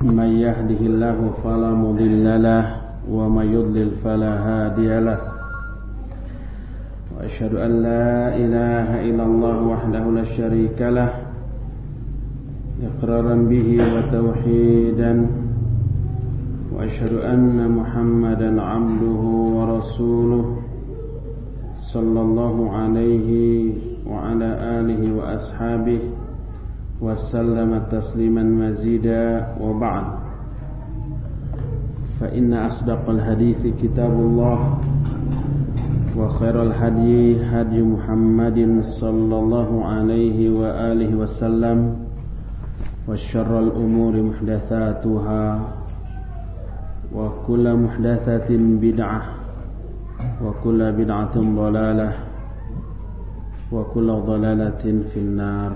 من يهده الله فلا مضل له ومن يضلل فلا هادي له. وأشهد أن لا إله إلا الله وحده لا شريك له إقرارا به وتوحيدا. وأشهد أن محمدا عبده ورسوله صلى الله عليه وعلى آله وأصحابه وسلم تسليما مزيدا وبعد. فإن أصدق الحديث كتاب الله وخير الهدي هدي محمد صلى الله عليه وآله وسلم وشر الأمور محدثاتها وكل محدثة بدعة وكل بدعة ضلالة وكل ضلالة في النار.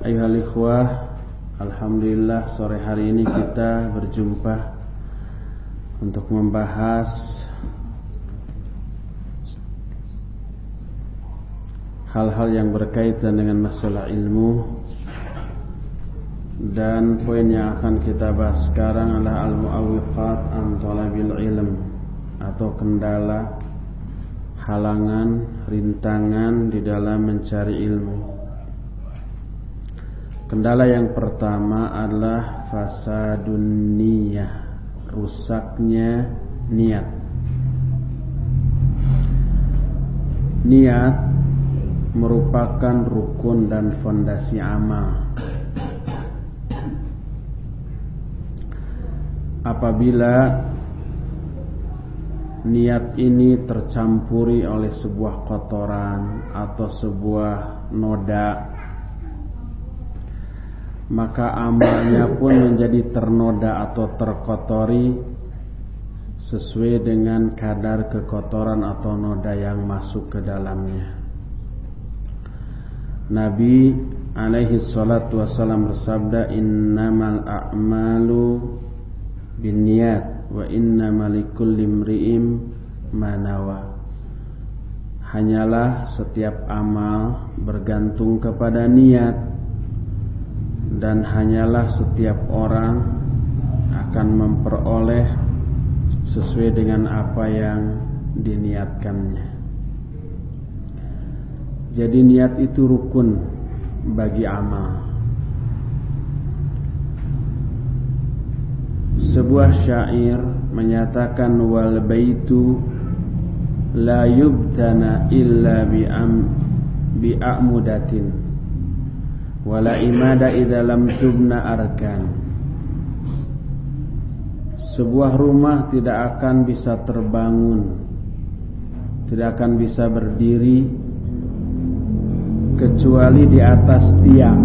Ayuhal ikhwah Alhamdulillah sore hari ini kita berjumpa Untuk membahas Hal-hal yang berkaitan dengan masalah ilmu. Dan poin yang akan kita bahas sekarang adalah Al-Mu'awiqat an talabil ilm Atau kendala Halangan, rintangan di dalam mencari ilmu Kendala yang pertama adalah fasadun niyah, rusaknya niat. Niat merupakan rukun dan fondasi amal. Apabila niat ini tercampuri oleh sebuah kotoran atau sebuah noda maka amalnya pun menjadi ternoda atau terkotori sesuai dengan kadar kekotoran atau noda yang masuk ke dalamnya. Nabi alaihi salatu wasallam bersabda innamal a'malu binniyat wa innamal likulli imri'in manawa. Hanyalah setiap amal bergantung kepada niat dan hanyalah setiap orang akan memperoleh sesuai dengan apa yang diniatkannya. Jadi niat itu rukun bagi amal. Sebuah syair menyatakan wal baitu la yubtana illa bi am bi a'mudatin wala imada idza lam tubna arkan. Sebuah rumah tidak akan bisa terbangun. Tidak akan bisa berdiri kecuali di atas tiang.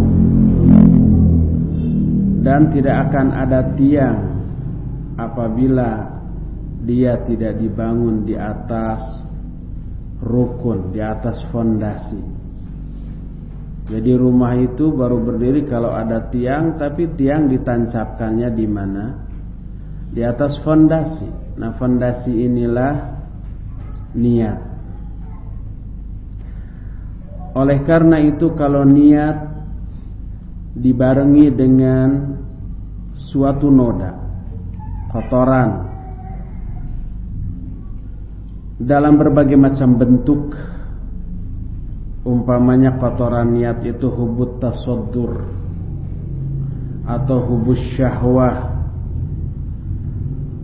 Dan tidak akan ada tiang apabila dia tidak dibangun di atas rukun di atas fondasi jadi rumah itu baru berdiri kalau ada tiang, tapi tiang ditancapkannya di mana? Di atas fondasi. Nah, fondasi inilah niat. Oleh karena itu kalau niat dibarengi dengan suatu noda, kotoran dalam berbagai macam bentuk Umpamanya kotoran niat itu hubut tasoddur. Atau hubus syahwah.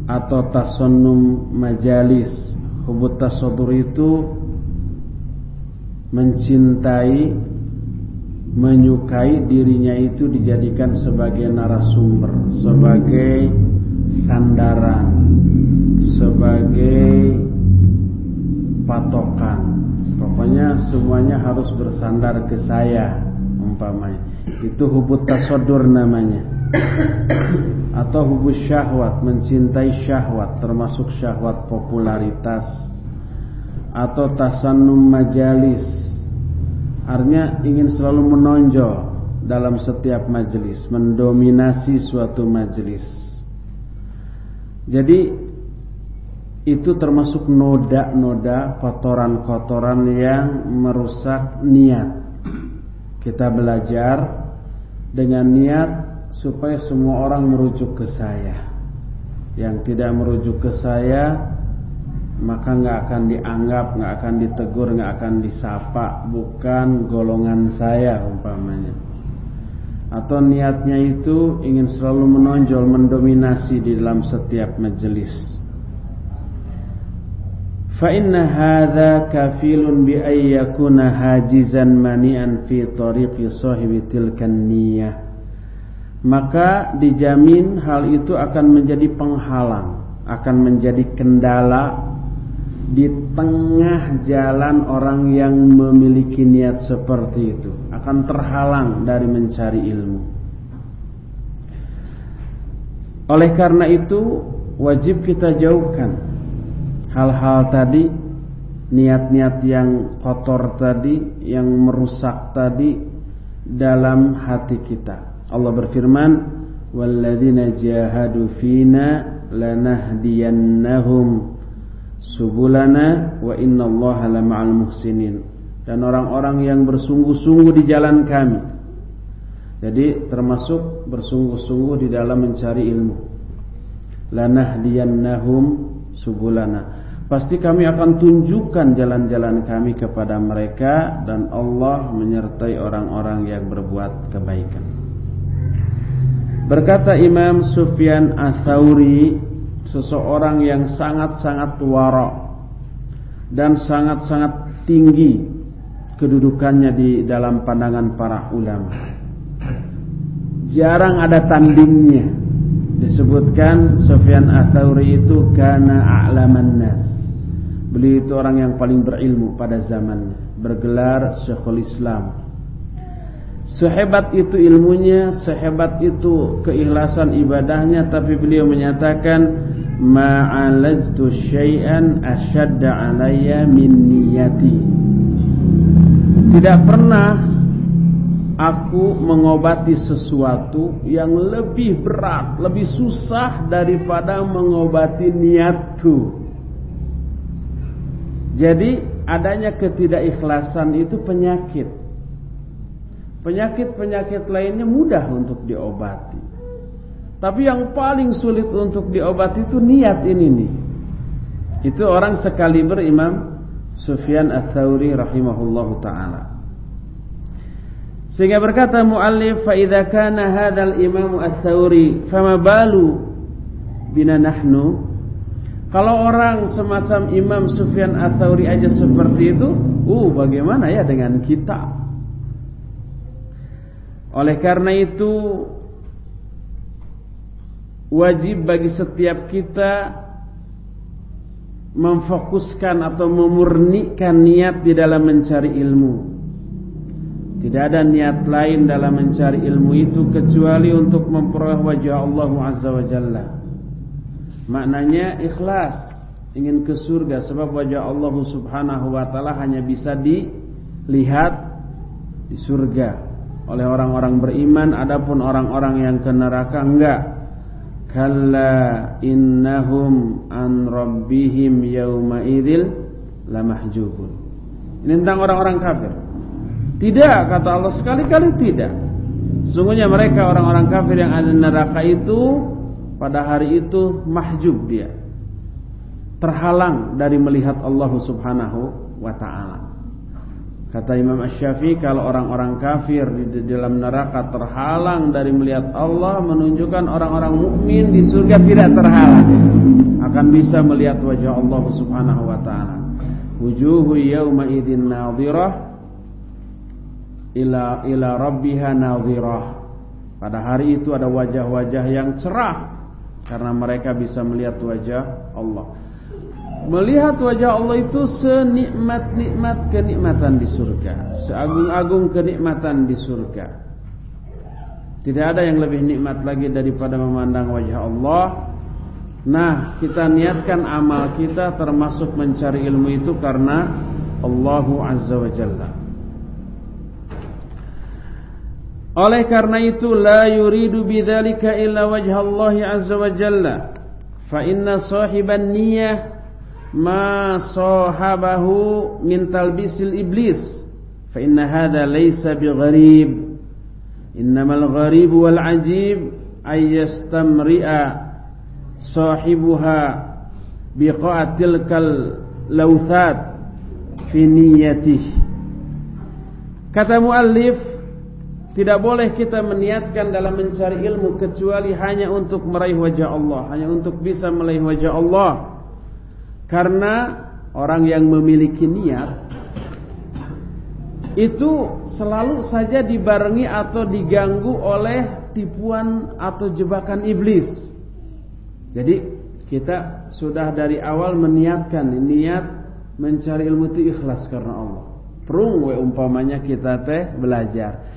Atau tasonnum majalis. Hubut tasoddur itu Mencintai Menyukai dirinya itu dijadikan sebagai narasumber Sebagai sandaran Sebagai patokan Pokoknya semuanya harus bersandar ke saya umpamanya. Itu hubut tasodur namanya. Atau hubus syahwat, mencintai syahwat termasuk syahwat popularitas atau tasannum majalis. Artinya ingin selalu menonjol dalam setiap majelis, mendominasi suatu majelis. Jadi itu termasuk noda-noda kotoran-kotoran yang merusak niat. Kita belajar dengan niat supaya semua orang merujuk ke saya. Yang tidak merujuk ke saya maka nggak akan dianggap, nggak akan ditegur, nggak akan disapa, bukan golongan saya umpamanya. Atau niatnya itu ingin selalu menonjol, mendominasi di dalam setiap majelis. Fa inna hadza kafilun bi ay yakuna hajizan mani'an fi tariqi sahibi tilkan. Maka dijamin hal itu akan menjadi penghalang, akan menjadi kendala di tengah jalan orang yang memiliki niat seperti itu akan terhalang dari mencari ilmu. Oleh karena itu wajib kita jauhkan hal-hal tadi, niat-niat yang kotor tadi, yang merusak tadi dalam hati kita. Allah berfirman, "Walladzina jahadu fina lanahdiyannahum subulana wa innallaha lama'al muhsinin dan orang-orang yang bersungguh-sungguh di jalan kami. Jadi termasuk bersungguh-sungguh di dalam mencari ilmu. Lanahdiyannahum subulana. Pasti kami akan tunjukkan jalan-jalan kami kepada mereka dan Allah menyertai orang-orang yang berbuat kebaikan. Berkata Imam Sufyan Ats-Tsauri seseorang yang sangat-sangat wara dan sangat-sangat tinggi kedudukannya di dalam pandangan para ulama. Jarang ada tandingnya. Disebutkan Sufyan Ats-Tsauri itu karena a'laman nas. Beliau itu orang yang paling berilmu pada zamannya, bergelar Syekhul Islam. Sehebat itu ilmunya, sehebat itu keikhlasan ibadahnya, tapi beliau menyatakan ma'alajtu syai'an asyadda alayya min niyati Tidak pernah aku mengobati sesuatu yang lebih berat, lebih susah daripada mengobati niatku. Jadi adanya ketidakikhlasan itu penyakit. Penyakit-penyakit lainnya mudah untuk diobati. Tapi yang paling sulit untuk diobati itu niat ini nih. Itu orang sekaliber Imam Sufyan Ats-Tsauri rahimahullahu taala. Sehingga berkata muallif fa idza kana hadzal Imam Ats-Tsauri fama balu bina nahnu kalau orang semacam Imam Sufyan Ats-Tsauri aja seperti itu, uh bagaimana ya dengan kita? Oleh karena itu wajib bagi setiap kita memfokuskan atau memurnikan niat di dalam mencari ilmu. Tidak ada niat lain dalam mencari ilmu itu kecuali untuk memperoleh wajah Allah Azza wa Jalla. Maknanya ikhlas, ingin ke surga sebab wajah Allah Subhanahu wa taala hanya bisa dilihat di surga oleh orang-orang beriman adapun orang-orang yang ke neraka enggak kalla innahum an rabbihim yawma idzil lamahjubun. Ini tentang orang-orang kafir. Tidak kata Allah sekali-kali tidak. Sungguhnya mereka orang-orang kafir yang ada neraka itu pada hari itu mahjub dia. Terhalang dari melihat Allah Subhanahu wa taala. Kata Imam Ash-Syafi'i kalau orang-orang kafir di dalam neraka terhalang dari melihat Allah menunjukkan orang-orang mukmin di surga tidak terhalang akan bisa melihat wajah Allah Subhanahu wa taala. Wujuhu yawma idzin nadhirah ila ila rabbiha nadhirah. Pada hari itu ada wajah-wajah yang cerah karena mereka bisa melihat wajah Allah. Melihat wajah Allah itu senikmat-nikmat kenikmatan di surga. Seagung-agung kenikmatan di surga. Tidak ada yang lebih nikmat lagi daripada memandang wajah Allah. Nah kita niatkan amal kita termasuk mencari ilmu itu karena Allahu Azza wa Jalla Oleh karena itu La yuridu bidhalika illa wajah Allah Azza wa Jalla. Fa inna sahiban niyah ma sahabahu min talbisil iblis. Fa inna hadha laysa bigharib innamal gharib wal ajib ay yastamri'a sahibuha biqa'atil kal lauthat fi niyyatihi kata muallif tidak boleh kita meniatkan dalam mencari ilmu kecuali hanya untuk meraih wajah Allah, hanya untuk bisa meraih wajah Allah. Karena orang yang memiliki niat itu selalu saja dibarengi atau diganggu oleh tipuan atau jebakan iblis. Jadi kita sudah dari awal meniatkan niat mencari ilmu itu ikhlas karena Allah. Perung we umpamanya kita teh belajar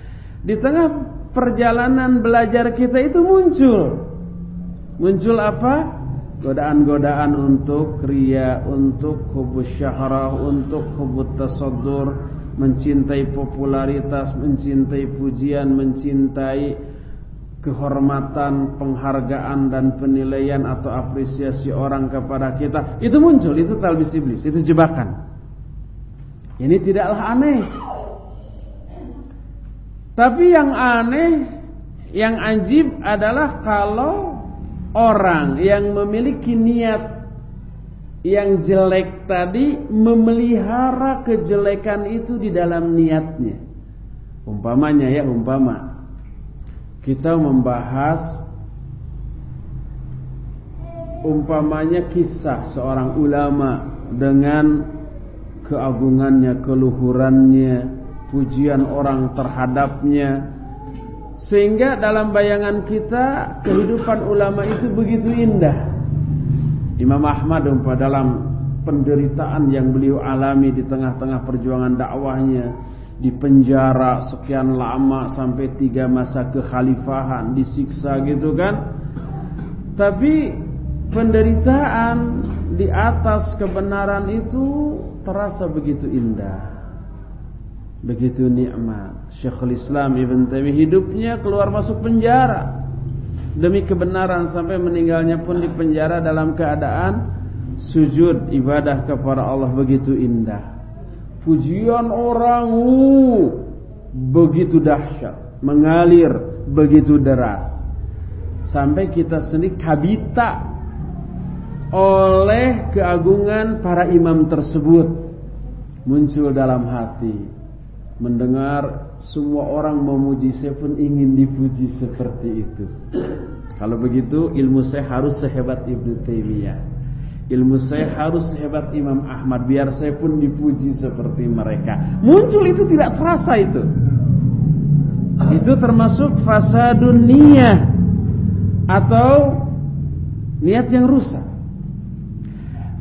di tengah perjalanan belajar kita itu muncul. Muncul apa? Godaan-godaan untuk ria, untuk hubus syahrah, untuk hubut tasadur Mencintai popularitas, mencintai pujian, mencintai kehormatan, penghargaan dan penilaian atau apresiasi orang kepada kita. Itu muncul, itu talbis iblis, itu jebakan. Ini tidaklah aneh tapi yang aneh, yang ajib adalah kalau orang yang memiliki niat yang jelek tadi memelihara kejelekan itu di dalam niatnya. Umpamanya ya, umpama kita membahas umpamanya kisah seorang ulama dengan keagungannya, keluhurannya, pujian orang terhadapnya. Sehingga dalam bayangan kita kehidupan ulama itu begitu indah. Imam Ahmad umpah dalam penderitaan yang beliau alami di tengah-tengah perjuangan dakwahnya di penjara sekian lama sampai tiga masa kekhalifahan disiksa gitu kan. Tapi penderitaan di atas kebenaran itu terasa begitu indah begitu nikmat. Syekhul Islam Ibn hidupnya keluar masuk penjara demi kebenaran sampai meninggalnya pun di penjara dalam keadaan sujud ibadah kepada Allah begitu indah. Pujian orang uh, begitu dahsyat, mengalir begitu deras. Sampai kita sendiri kabita oleh keagungan para imam tersebut muncul dalam hati mendengar semua orang memuji saya pun ingin dipuji seperti itu. Kalau begitu ilmu saya harus sehebat Ibnu Taimiyah. Ilmu saya harus sehebat Imam Ahmad biar saya pun dipuji seperti mereka. Muncul itu tidak terasa itu. Itu termasuk fasadun niyah atau niat yang rusak.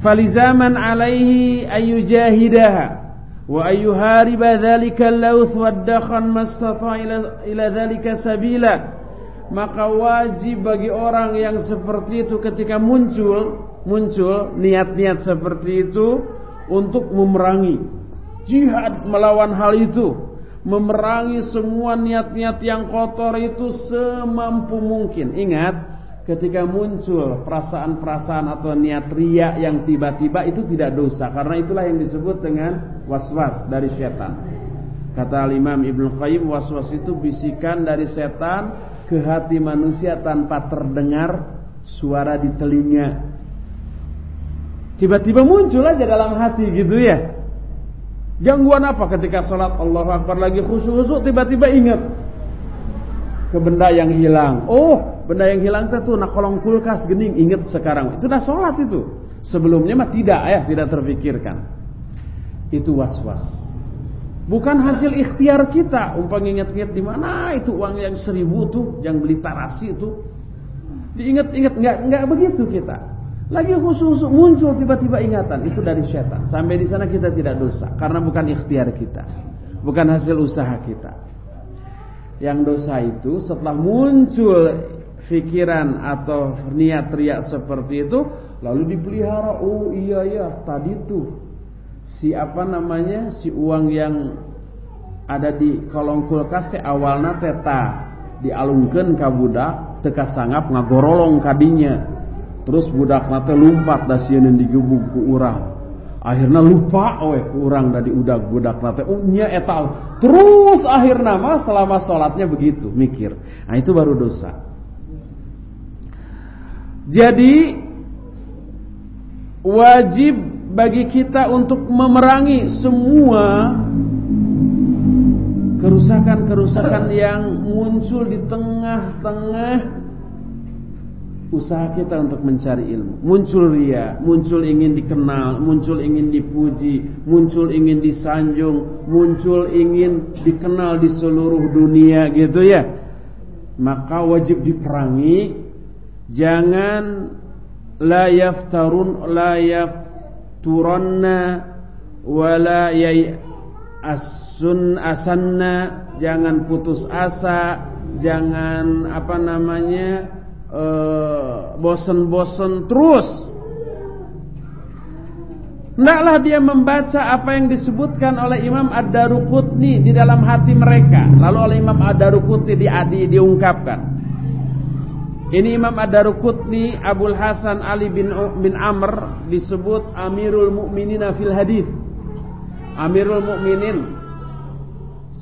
Falizaman alaihi ayujahidaha wa ayyuhariba dhalika al-lawth wad-dakhan mastata ila ila dhalika sabila. Maka wajib bagi orang yang seperti itu ketika muncul muncul niat-niat seperti itu untuk memerangi jihad melawan hal itu. Memerangi semua niat-niat yang kotor itu semampu mungkin. Ingat ketika muncul perasaan-perasaan atau niat ria yang tiba-tiba itu tidak dosa karena itulah yang disebut dengan was-was dari setan. Kata Imam Ibnu Qayyim was-was itu bisikan dari setan ke hati manusia tanpa terdengar suara di telinga. Tiba-tiba muncul aja dalam hati gitu ya. Gangguan apa ketika sholat Allah Akbar lagi khusyuk-khusyuk tiba-tiba ingat ke benda yang hilang. Oh, benda yang hilang itu nak kolong kulkas gening. Ingat sekarang. Itu dah sholat itu. Sebelumnya mah tidak ya. Tidak terpikirkan itu was-was. Bukan hasil ikhtiar kita. Umpang ingat-ingat di mana? Itu uang yang seribu tuh yang beli tarasi itu. Diingat-ingat nggak nggak begitu kita. Lagi khusus muncul tiba-tiba ingatan. Itu dari setan. Sampai di sana kita tidak dosa. Karena bukan ikhtiar kita. Bukan hasil usaha kita. Yang dosa itu setelah muncul fikiran atau niat riak seperti itu lalu dipelihara. Oh iya ya tadi tuh. Si apa namanya? Si uang yang ada di kolong kulkas teh awalnya teta dialungkan ke budak teka sangap ngagorolong kadinya. Terus budak nate lumpat dasieun digebuk ku urang. Akhirnya lupa we kurang dari udah budak nate nya eta. Terus akhirnya mah selama sholatnya begitu mikir. Nah itu baru dosa jadi wajib bagi kita untuk memerangi semua kerusakan-kerusakan yang muncul di tengah-tengah usaha kita untuk mencari ilmu. Muncul ria, muncul ingin dikenal, muncul ingin dipuji, muncul ingin disanjung, muncul ingin dikenal di seluruh dunia gitu ya. Maka wajib diperangi. Jangan la yaftarun la yafturanna wala asun asanna jangan putus asa jangan apa namanya Eh, bosan-bosan terus. Hendaklah dia membaca apa yang disebutkan oleh Imam Ad-Daruqutni di dalam hati mereka. Lalu oleh Imam Ad-Daruqutni di, di, diungkapkan. Ini Imam Ad-Daruqutni Abdul Hasan Ali bin bin Amr disebut Amirul Mukminin fil hadis. Amirul Mukminin.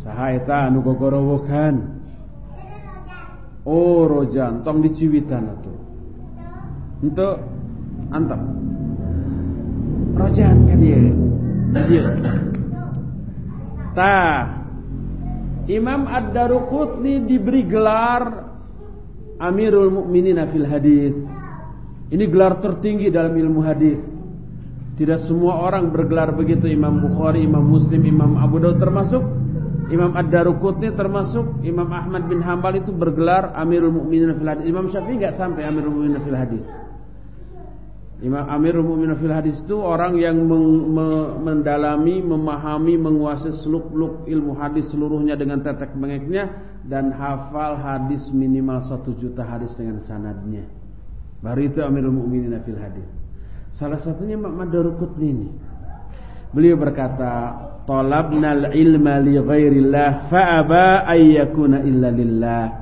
Sahaita anu gogorowokan. Oh rojan, tong diciwitan itu. Untuk antam. Rojan kan dia. Dia. Ta. Imam Ad-Daruqutni diberi gelar Amirul Mukminin fil hadis. Ini gelar tertinggi dalam ilmu hadis. Tidak semua orang bergelar begitu Imam Bukhari, Imam Muslim, Imam Abu Dawud termasuk Imam Ad-Daruqutni termasuk Imam Ahmad bin Hambal itu bergelar Amirul Mukminin fil hadis. Imam Syafi'i enggak sampai Amirul Mukminin fil hadis. Imam Amirul Mukminin fil hadis itu orang yang meng, me, mendalami, memahami, menguasai seluk-beluk ilmu hadis seluruhnya dengan tetek bengeknya dan hafal hadis minimal satu juta hadis dengan sanadnya. Baru itu Amirul Mukminin fil hadis. Salah satunya Imam Ad-Daruqutni ini. Beliau berkata, talabnal ilma li ghairillah fa'aba ayyakuna illa lillah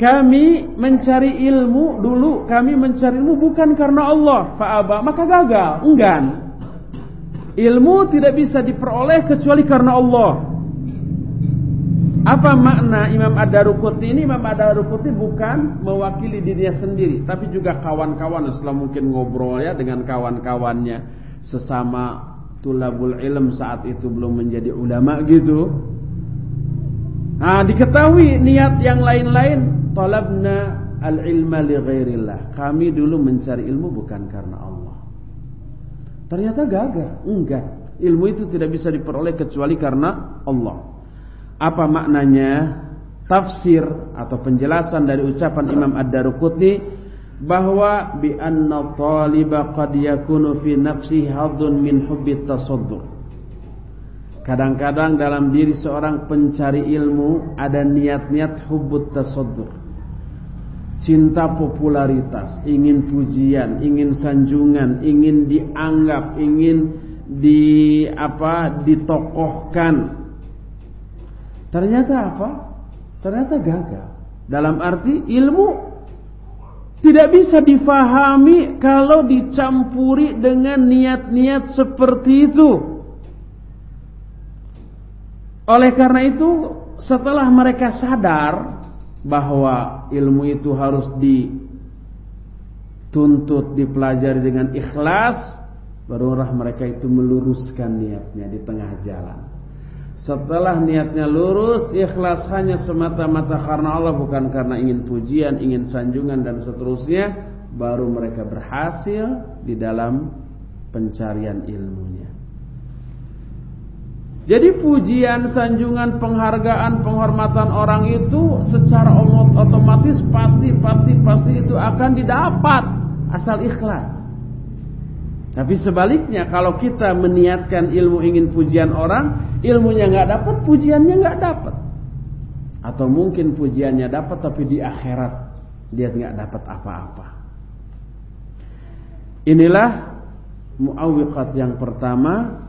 kami mencari ilmu dulu. Kami mencari ilmu bukan karena Allah. Fa'aba maka gagal. Enggan. Ilmu tidak bisa diperoleh kecuali karena Allah. Apa makna Imam Ad-Daruquti ini? Imam Ad-Daruquti bukan mewakili dirinya sendiri tapi juga kawan-kawan. Setelah mungkin ngobrol ya dengan kawan-kawannya. Sesama tulabul ilm saat itu belum menjadi ulama gitu. Nah, diketahui niat yang lain-lain, talabna al-ilma li ghairillah. Kami dulu mencari ilmu bukan karena Allah. Ternyata gagal. Enggak. Ilmu itu tidak bisa diperoleh kecuali karena Allah. Apa maknanya? Tafsir atau penjelasan dari ucapan Imam Ad-Daruqutni bahwa bi anna taliba qad yakunu fi nafsi hadun min hubbi tasaddur. Kadang-kadang dalam diri seorang pencari ilmu ada niat-niat hubbut tasaddur. Cinta popularitas, ingin pujian, ingin sanjungan, ingin dianggap, ingin di apa ditokohkan. Ternyata apa? Ternyata gagal. Dalam arti ilmu tidak bisa difahami kalau dicampuri dengan niat-niat seperti itu. Oleh karena itu, setelah mereka sadar bahwa ilmu itu harus dituntut, dipelajari dengan ikhlas, barulah mereka itu meluruskan niatnya di tengah jalan. Setelah niatnya lurus, ikhlas hanya semata-mata karena Allah bukan karena ingin pujian, ingin sanjungan dan seterusnya, baru mereka berhasil di dalam pencarian ilmunya. Jadi pujian, sanjungan, penghargaan, penghormatan orang itu secara otomatis pasti pasti pasti itu akan didapat asal ikhlas. Tapi sebaliknya kalau kita meniatkan ilmu ingin pujian orang, ilmunya nggak dapat, pujiannya nggak dapat. Atau mungkin pujiannya dapat tapi di akhirat dia nggak dapat apa-apa. Inilah muawiqat yang pertama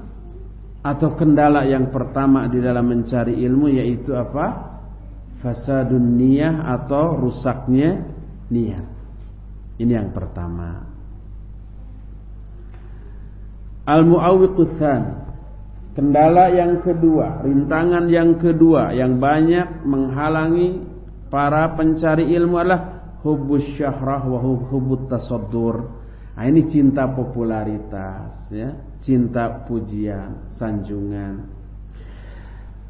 atau kendala yang pertama di dalam mencari ilmu yaitu apa? Fasadun niyah atau rusaknya niat. Ini yang pertama. Al-mu'awwiqutsan Kendala yang kedua, rintangan yang kedua yang banyak menghalangi para pencari ilmu adalah hubus syahrah wa hubut tasaddur. Nah, ini cinta popularitas ya, cinta pujian, sanjungan.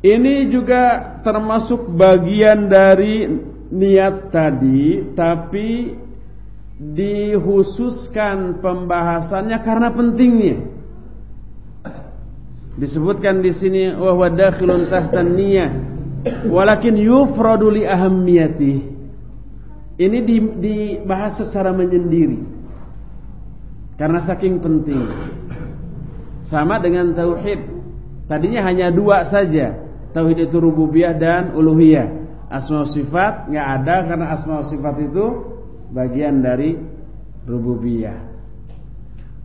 Ini juga termasuk bagian dari niat tadi, tapi dihususkan pembahasannya karena pentingnya. Disebutkan di sini wa huwa dakhilun tahtan niyyah walakin yufradu li ahammiyati. Ini dibahas secara menyendiri. Karena saking penting. Sama dengan tauhid. Tadinya hanya dua saja. Tauhid itu rububiyah dan uluhiyah. Asma sifat nggak ada karena asma sifat itu bagian dari rububiyah.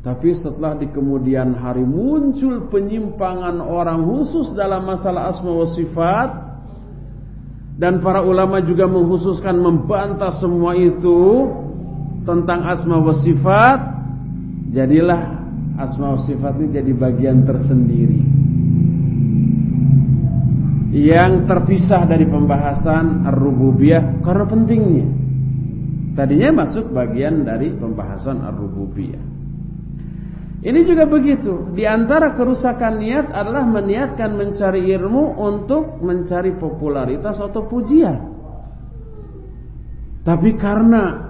Tapi setelah di kemudian hari muncul penyimpangan orang khusus dalam masalah asma wa sifat dan para ulama juga menghususkan membantah semua itu tentang asma wa sifat jadilah asma ini jadi bagian tersendiri yang terpisah dari pembahasan ar-rububiyah karena pentingnya tadinya masuk bagian dari pembahasan ar-rububiyah ini juga begitu. Di antara kerusakan niat adalah meniatkan mencari ilmu untuk mencari popularitas atau pujian. Tapi karena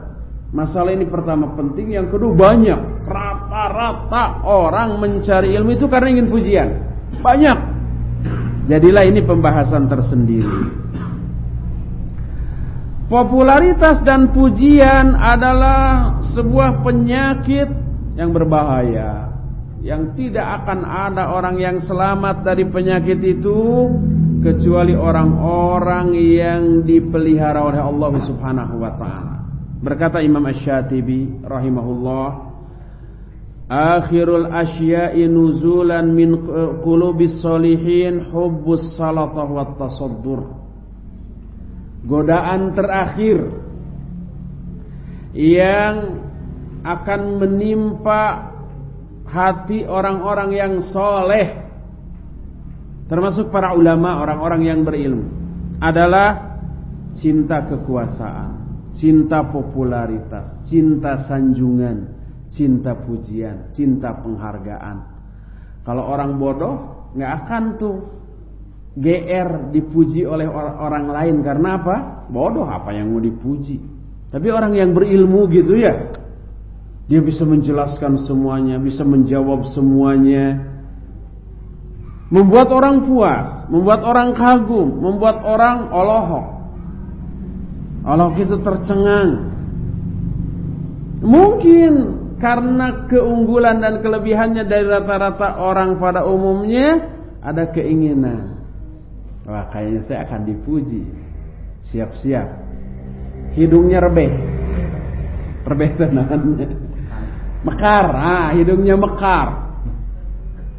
masalah ini pertama penting, yang kedua banyak. Rata-rata orang mencari ilmu itu karena ingin pujian. Banyak. Jadilah ini pembahasan tersendiri. Popularitas dan pujian adalah sebuah penyakit yang berbahaya yang tidak akan ada orang yang selamat dari penyakit itu kecuali orang-orang yang dipelihara oleh Allah Subhanahu wa taala. Berkata Imam Asy-Syatibi rahimahullah, "Akhirul asya'i nuzulan min qulubis solihin hubbus salatah wat tasaddur." Godaan terakhir yang akan menimpa hati orang-orang yang soleh termasuk para ulama orang-orang yang berilmu adalah cinta kekuasaan cinta popularitas cinta sanjungan cinta pujian cinta penghargaan kalau orang bodoh nggak akan tuh GR dipuji oleh orang lain karena apa bodoh apa yang mau dipuji tapi orang yang berilmu gitu ya dia bisa menjelaskan semuanya, bisa menjawab semuanya. Membuat orang puas, membuat orang kagum, membuat orang olohok. Allah itu tercengang. Mungkin karena keunggulan dan kelebihannya dari rata-rata orang pada umumnya ada keinginan. Wah, kayaknya saya akan dipuji. Siap-siap. Hidungnya rebeh. Rebeh tenannya. Mekar, ah hidungnya mekar.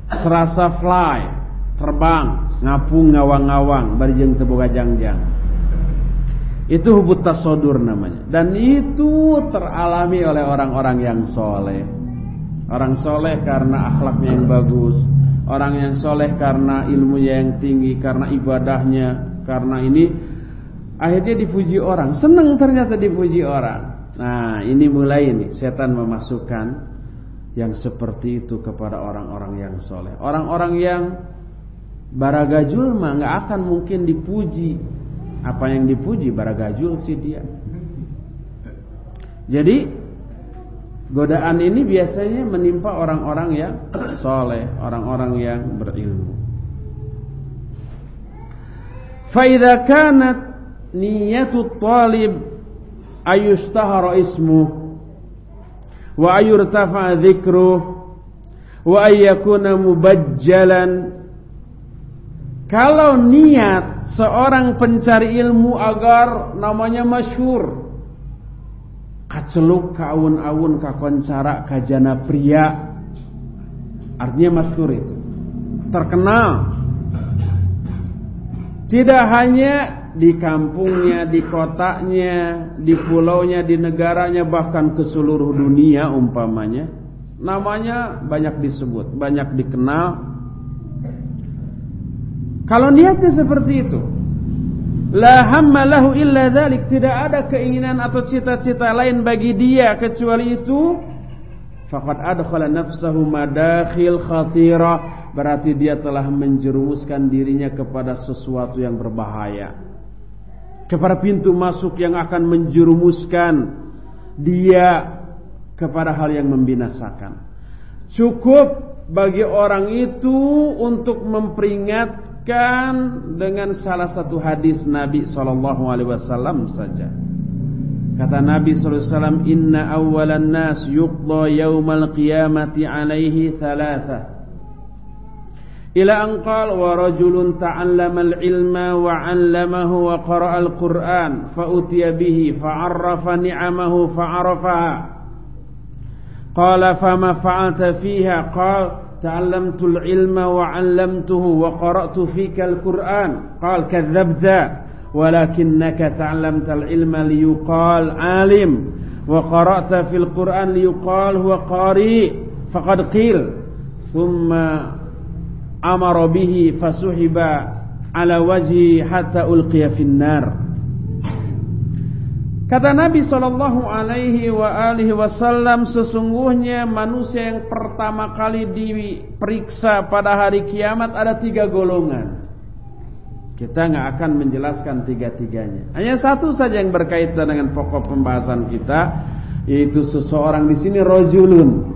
Serasa fly, terbang, ngapung ngawang-ngawang, barjeng teboga jangjang. Itu hubut tasodur namanya. Dan itu teralami oleh orang-orang yang soleh. Orang soleh karena akhlaknya yang bagus. Orang yang soleh karena ilmunya yang tinggi, karena ibadahnya, karena ini akhirnya dipuji orang. Senang ternyata dipuji orang. Nah ini mulai nih setan memasukkan yang seperti itu kepada orang-orang yang soleh. Orang-orang yang baragajul mah nggak akan mungkin dipuji. Apa yang dipuji baragajul sih dia. Jadi godaan ini biasanya menimpa orang-orang yang soleh, orang-orang yang berilmu. Faida kanat niyatu talib ayustahara ismu wa ayurtafa dzikruh wa ayyakuna mubajjalan kalau niat seorang pencari ilmu agar namanya masyhur kaceluk ka awun-awun ka koncara ka jana pria artinya masyhur itu terkenal tidak hanya di kampungnya, di kotanya, di pulaunya, di negaranya, bahkan ke seluruh dunia umpamanya. Namanya banyak disebut, banyak dikenal. Kalau niatnya seperti itu, la hamma lahu illa dhalik, tidak ada keinginan atau cita-cita lain bagi dia kecuali itu, faqad adkhala nafsahu madakhil khatira, berarti dia telah menjerumuskan dirinya kepada sesuatu yang berbahaya. Kepada pintu masuk yang akan menjerumuskan dia kepada hal yang membinasakan. Cukup bagi orang itu untuk memperingatkan dengan salah satu hadis Nabi sallallahu alaihi wasallam saja. Kata Nabi sallallahu alaihi wasallam, "Inna awwalan nas yuqda yaumal qiyamati alaihi thalatha." Ila an qala wa rajulun ta'allama al-ilma wa 'allamahu wa qara'a al-Qur'an fa utiya bihi fa 'arrafa ni'amahu fa 'arafaha قال فما فعلت فيها قال تعلمت العلم وعلمته وقرأت فيك القرآن. قال كذبت ولكنك تعلمت العلم ليقال عالم وقرأت في القرآن ليقال هو قارئ. فقد قيل ثم أمر به فسحب على وجهه حتى ألقي في النار. Kata Nabi Shallallahu Alaihi Wasallam, sesungguhnya manusia yang pertama kali diperiksa pada hari kiamat ada tiga golongan. Kita nggak akan menjelaskan tiga-tiganya. Hanya satu saja yang berkaitan dengan pokok pembahasan kita, yaitu seseorang di sini rojulun,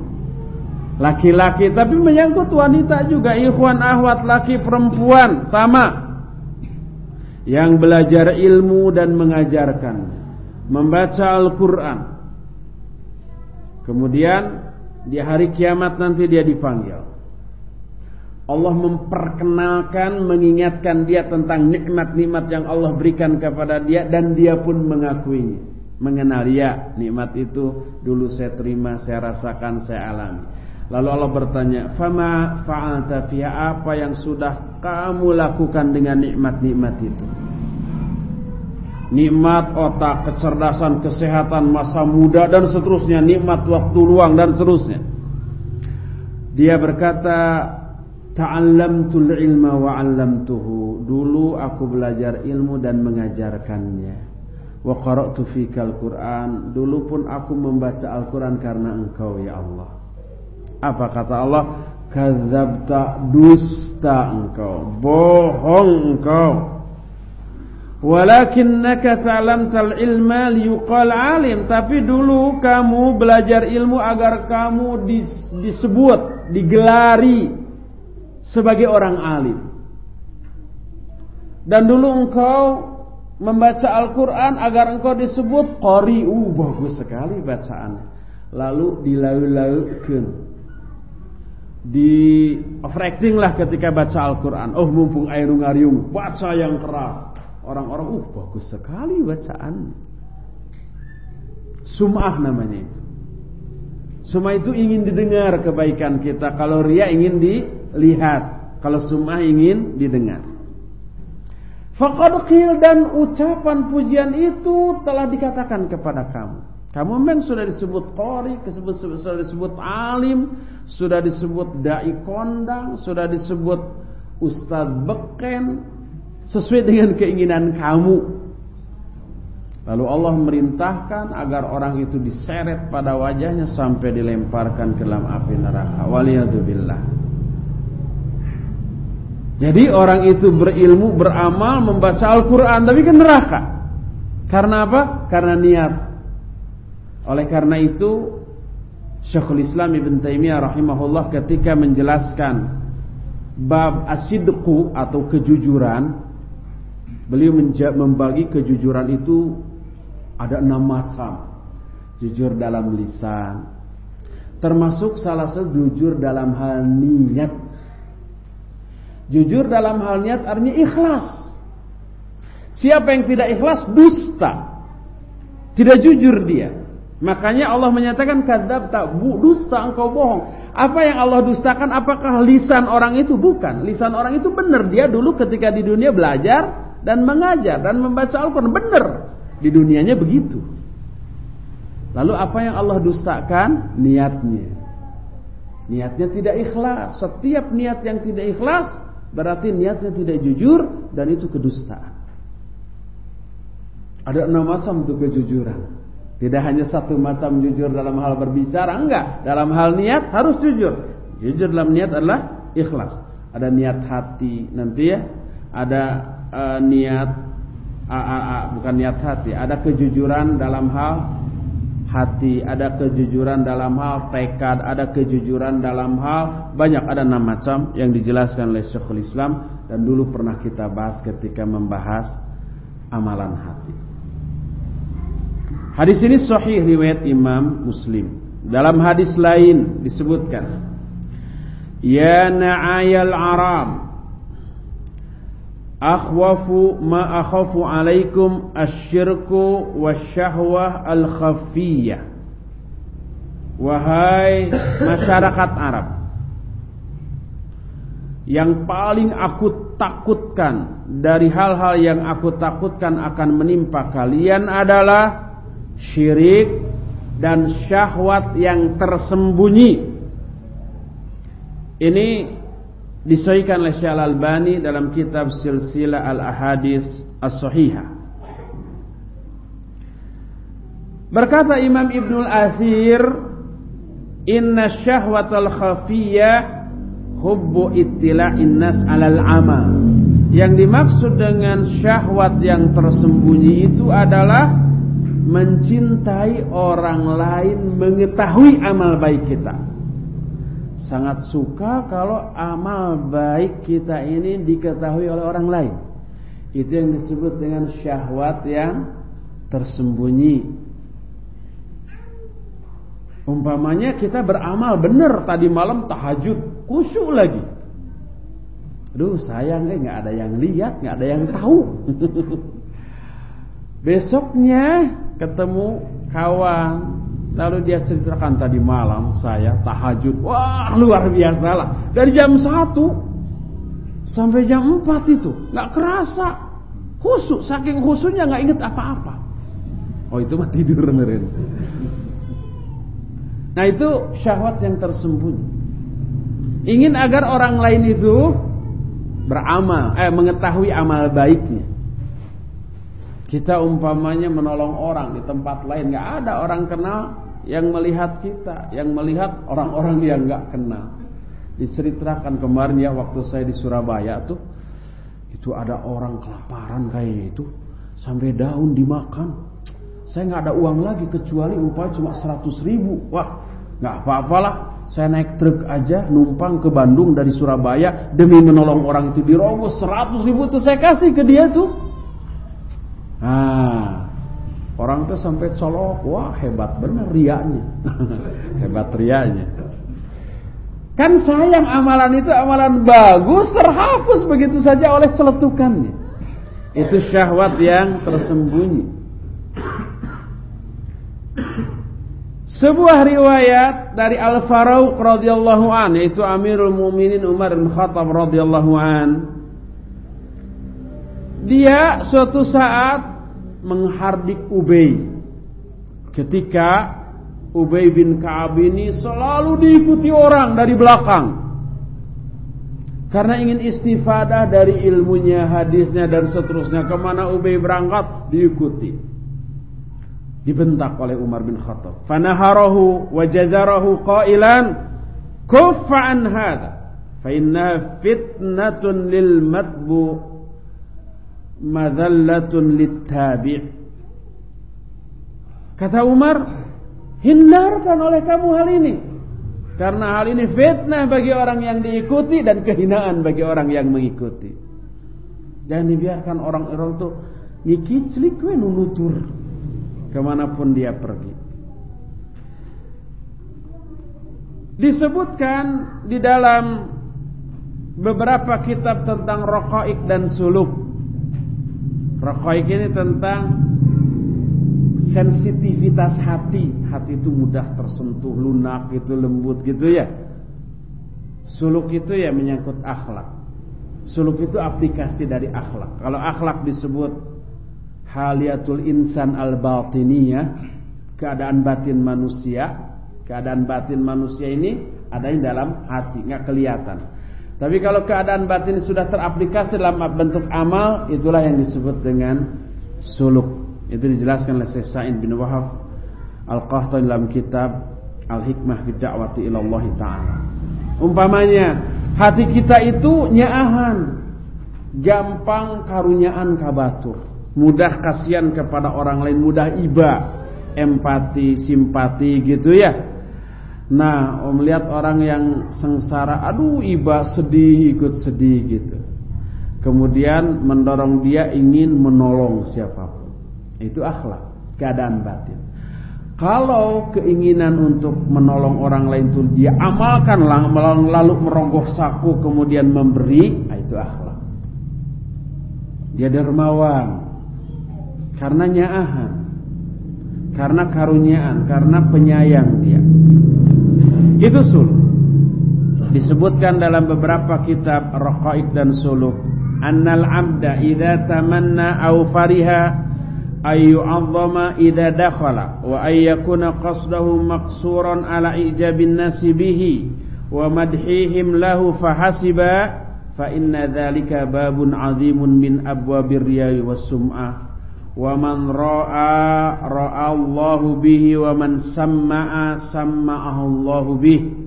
laki-laki, tapi menyangkut wanita juga, ikhwan ahwat laki perempuan sama, yang belajar ilmu dan mengajarkan membaca Al-Quran. Kemudian di hari kiamat nanti dia dipanggil. Allah memperkenalkan, mengingatkan dia tentang nikmat-nikmat yang Allah berikan kepada dia dan dia pun mengakuinya. Mengenal ya, nikmat itu dulu saya terima, saya rasakan, saya alami. Lalu Allah bertanya, "Fama fa'alta fiha apa yang sudah kamu lakukan dengan nikmat-nikmat itu?" Nikmat otak, kecerdasan, kesehatan, masa muda dan seterusnya, nikmat waktu luang dan seterusnya. Dia berkata, Ta'allamtul ilma wa 'allamtuhu. Dulu aku belajar ilmu dan mengajarkannya. Wa qara'tu fikal Qur'an. Dulu pun aku membaca Al-Qur'an karena Engkau ya Allah. Apa kata Allah? Kadzabta dusta engkau, bohong engkau. Walakinnaka ta'lamtal ilma liyuqal alim. Tapi dulu kamu belajar ilmu agar kamu disebut, digelari sebagai orang alim. Dan dulu engkau membaca Al-Quran agar engkau disebut qari. Uh, bagus sekali bacaannya. Lalu dilalu-lalukan. Di overacting lah ketika baca Al-Quran. Oh mumpung air ngariung, baca yang keras Orang-orang, uh bagus sekali bacaan. Sum'ah namanya itu. Sum'ah itu ingin didengar kebaikan kita. Kalau ria ingin dilihat. Kalau sum'ah ingin didengar. Faqad dan ucapan pujian itu telah dikatakan kepada kamu. Kamu memang sudah disebut disebut, sudah disebut alim, sudah disebut dai kondang, sudah disebut ustadz beken, sesuai dengan keinginan kamu. Lalu Allah merintahkan agar orang itu diseret pada wajahnya sampai dilemparkan ke dalam api neraka. Waliyadzubillah. Jadi orang itu berilmu, beramal, membaca Al-Quran, tapi ke neraka. Karena apa? Karena niat. Oleh karena itu, Syekhul Islam Ibn Taimiyah rahimahullah ketika menjelaskan bab asidku atau kejujuran, Beliau membagi kejujuran itu ada enam macam. Jujur dalam lisan. Termasuk salah satu jujur dalam hal niat. Jujur dalam hal niat artinya ikhlas. Siapa yang tidak ikhlas dusta. Tidak jujur dia. Makanya Allah menyatakan kadab tak bu dusta engkau bohong. Apa yang Allah dustakan? Apakah lisan orang itu bukan? Lisan orang itu benar dia dulu ketika di dunia belajar dan mengajar dan membaca Al-Quran. Benar. Di dunianya begitu. Lalu apa yang Allah dustakan? Niatnya. Niatnya tidak ikhlas. Setiap niat yang tidak ikhlas berarti niatnya tidak jujur dan itu kedustaan. Ada enam macam untuk kejujuran. Tidak hanya satu macam jujur dalam hal berbicara, enggak. Dalam hal niat harus jujur. Jujur dalam niat adalah ikhlas. Ada niat hati nanti ya. Ada uh, niat uh, uh, uh, bukan niat hati, ada kejujuran dalam hal hati, ada kejujuran dalam hal tekad, ada kejujuran dalam hal banyak ada enam macam yang dijelaskan oleh Syekhul Islam dan dulu pernah kita bahas ketika membahas amalan hati. Hadis ini sahih riwayat Imam Muslim. Dalam hadis lain disebutkan Ya na'ayal Arab akhwafu ma akhafu alaikum asyirku wasyahwah al-khafiyyah wahai masyarakat Arab yang paling aku takutkan dari hal-hal yang aku takutkan akan menimpa kalian adalah syirik dan syahwat yang tersembunyi. Ini disahihkan oleh Syekh Al-Albani dalam kitab Silsilah Al-Ahadis As-Sahihah. Berkata Imam Ibnul Athir, "Inna syahwatal khafiyah hubbu ittila'in nas 'alal amal." Yang dimaksud dengan syahwat yang tersembunyi itu adalah mencintai orang lain mengetahui amal baik kita sangat suka kalau amal baik kita ini diketahui oleh orang lain. Itu yang disebut dengan syahwat yang tersembunyi. Umpamanya kita beramal benar tadi malam tahajud, khusyuk lagi. Aduh sayang eh nggak ada yang lihat, nggak ada yang tahu. Besoknya ketemu kawan Lalu dia ceritakan tadi malam saya tahajud. Wah luar biasa lah. Dari jam 1 sampai jam 4 itu. Gak kerasa. Khusuk. Saking khusuknya gak inget apa-apa. Oh itu mah tidur meren. Nah itu syahwat yang tersembunyi. Ingin agar orang lain itu beramal, eh mengetahui amal baiknya. Kita umpamanya menolong orang di tempat lain, nggak ada orang kenal yang melihat kita, yang melihat orang-orang yang nggak kenal. Diceritakan kemarin ya waktu saya di Surabaya tuh, itu ada orang kelaparan kayak itu, sampai daun dimakan. Saya nggak ada uang lagi kecuali upah cuma 100 ribu. Wah, nggak apa-apalah. Saya naik truk aja numpang ke Bandung dari Surabaya demi menolong orang itu dirogoh 100 ribu itu saya kasih ke dia tuh. Nah, orang tuh sampai colok, wah hebat bener riaknya. hebat riaknya. Kan sayang amalan itu amalan bagus terhapus begitu saja oleh celetukannya. Itu syahwat yang tersembunyi. Sebuah riwayat dari Al-Faruq radhiyallahu an yaitu Amirul Mukminin Umar bin Khattab radhiyallahu an dia suatu saat menghardik Ubay. Ketika Ubay bin Ka'ab ini selalu diikuti orang dari belakang. Karena ingin istifadah dari ilmunya, hadisnya dan seterusnya ke mana Ubay berangkat diikuti. Dibentak oleh Umar bin Khattab. Fanaharahu wa jazarahu qailan kuffa an hadha fa inna fitnatun lil matbu madallatun littabi' kata Umar hindarkan oleh kamu hal ini. Karena hal ini fitnah bagi orang yang diikuti dan kehinaan bagi orang yang mengikuti. Jangan dibiarkan orang-orang itu nyikiclik we nunutur ke mana pun dia pergi. Disebutkan di dalam beberapa kitab tentang rokaik dan suluk Raqaiq ini tentang sensitivitas hati. Hati itu mudah tersentuh, lunak gitu, lembut gitu ya. Suluk itu ya menyangkut akhlak. Suluk itu aplikasi dari akhlak. Kalau akhlak disebut haliatul insan al-batiniyah, keadaan batin manusia. Keadaan batin manusia ini ada yang dalam hati, nggak kelihatan. Tapi kalau keadaan batin sudah teraplikasi dalam bentuk amal, itulah yang disebut dengan suluk. Itu dijelaskan oleh Syekh Sa'id bin Wahab Al-Qahtani dalam kitab Al-Hikmah fi Da'wati ila Ta'ala. Umpamanya, hati kita itu nyaahan, gampang karunyaan kabatur, mudah kasihan kepada orang lain, mudah iba, empati, simpati gitu ya. Nah, melihat orang yang sengsara, aduh iba sedih, ikut sedih gitu. Kemudian mendorong dia ingin menolong siapa pun. Itu akhlak, keadaan batin. Kalau keinginan untuk menolong orang lain itu dia amalkan lalu merogoh saku kemudian memberi, nah itu akhlak. Dia dermawan karena nyaahan, karena karunyaan, karena penyayang dia. Itu sul. Disebutkan dalam beberapa kitab Raqaid dan Suluk, annal 'abda idza tamanna aw fariha ay yu'azzama idza dakhala wa ay yakuna qasdahu maqsuran ala ijabin nasi bihi wa madhihim lahu fahasiba fa inna dzalika babun 'azimun min abwabir riya'i was sum'ah wa man ra'a ra'a Allahu bihi wa man samma'ahu Allahu bihi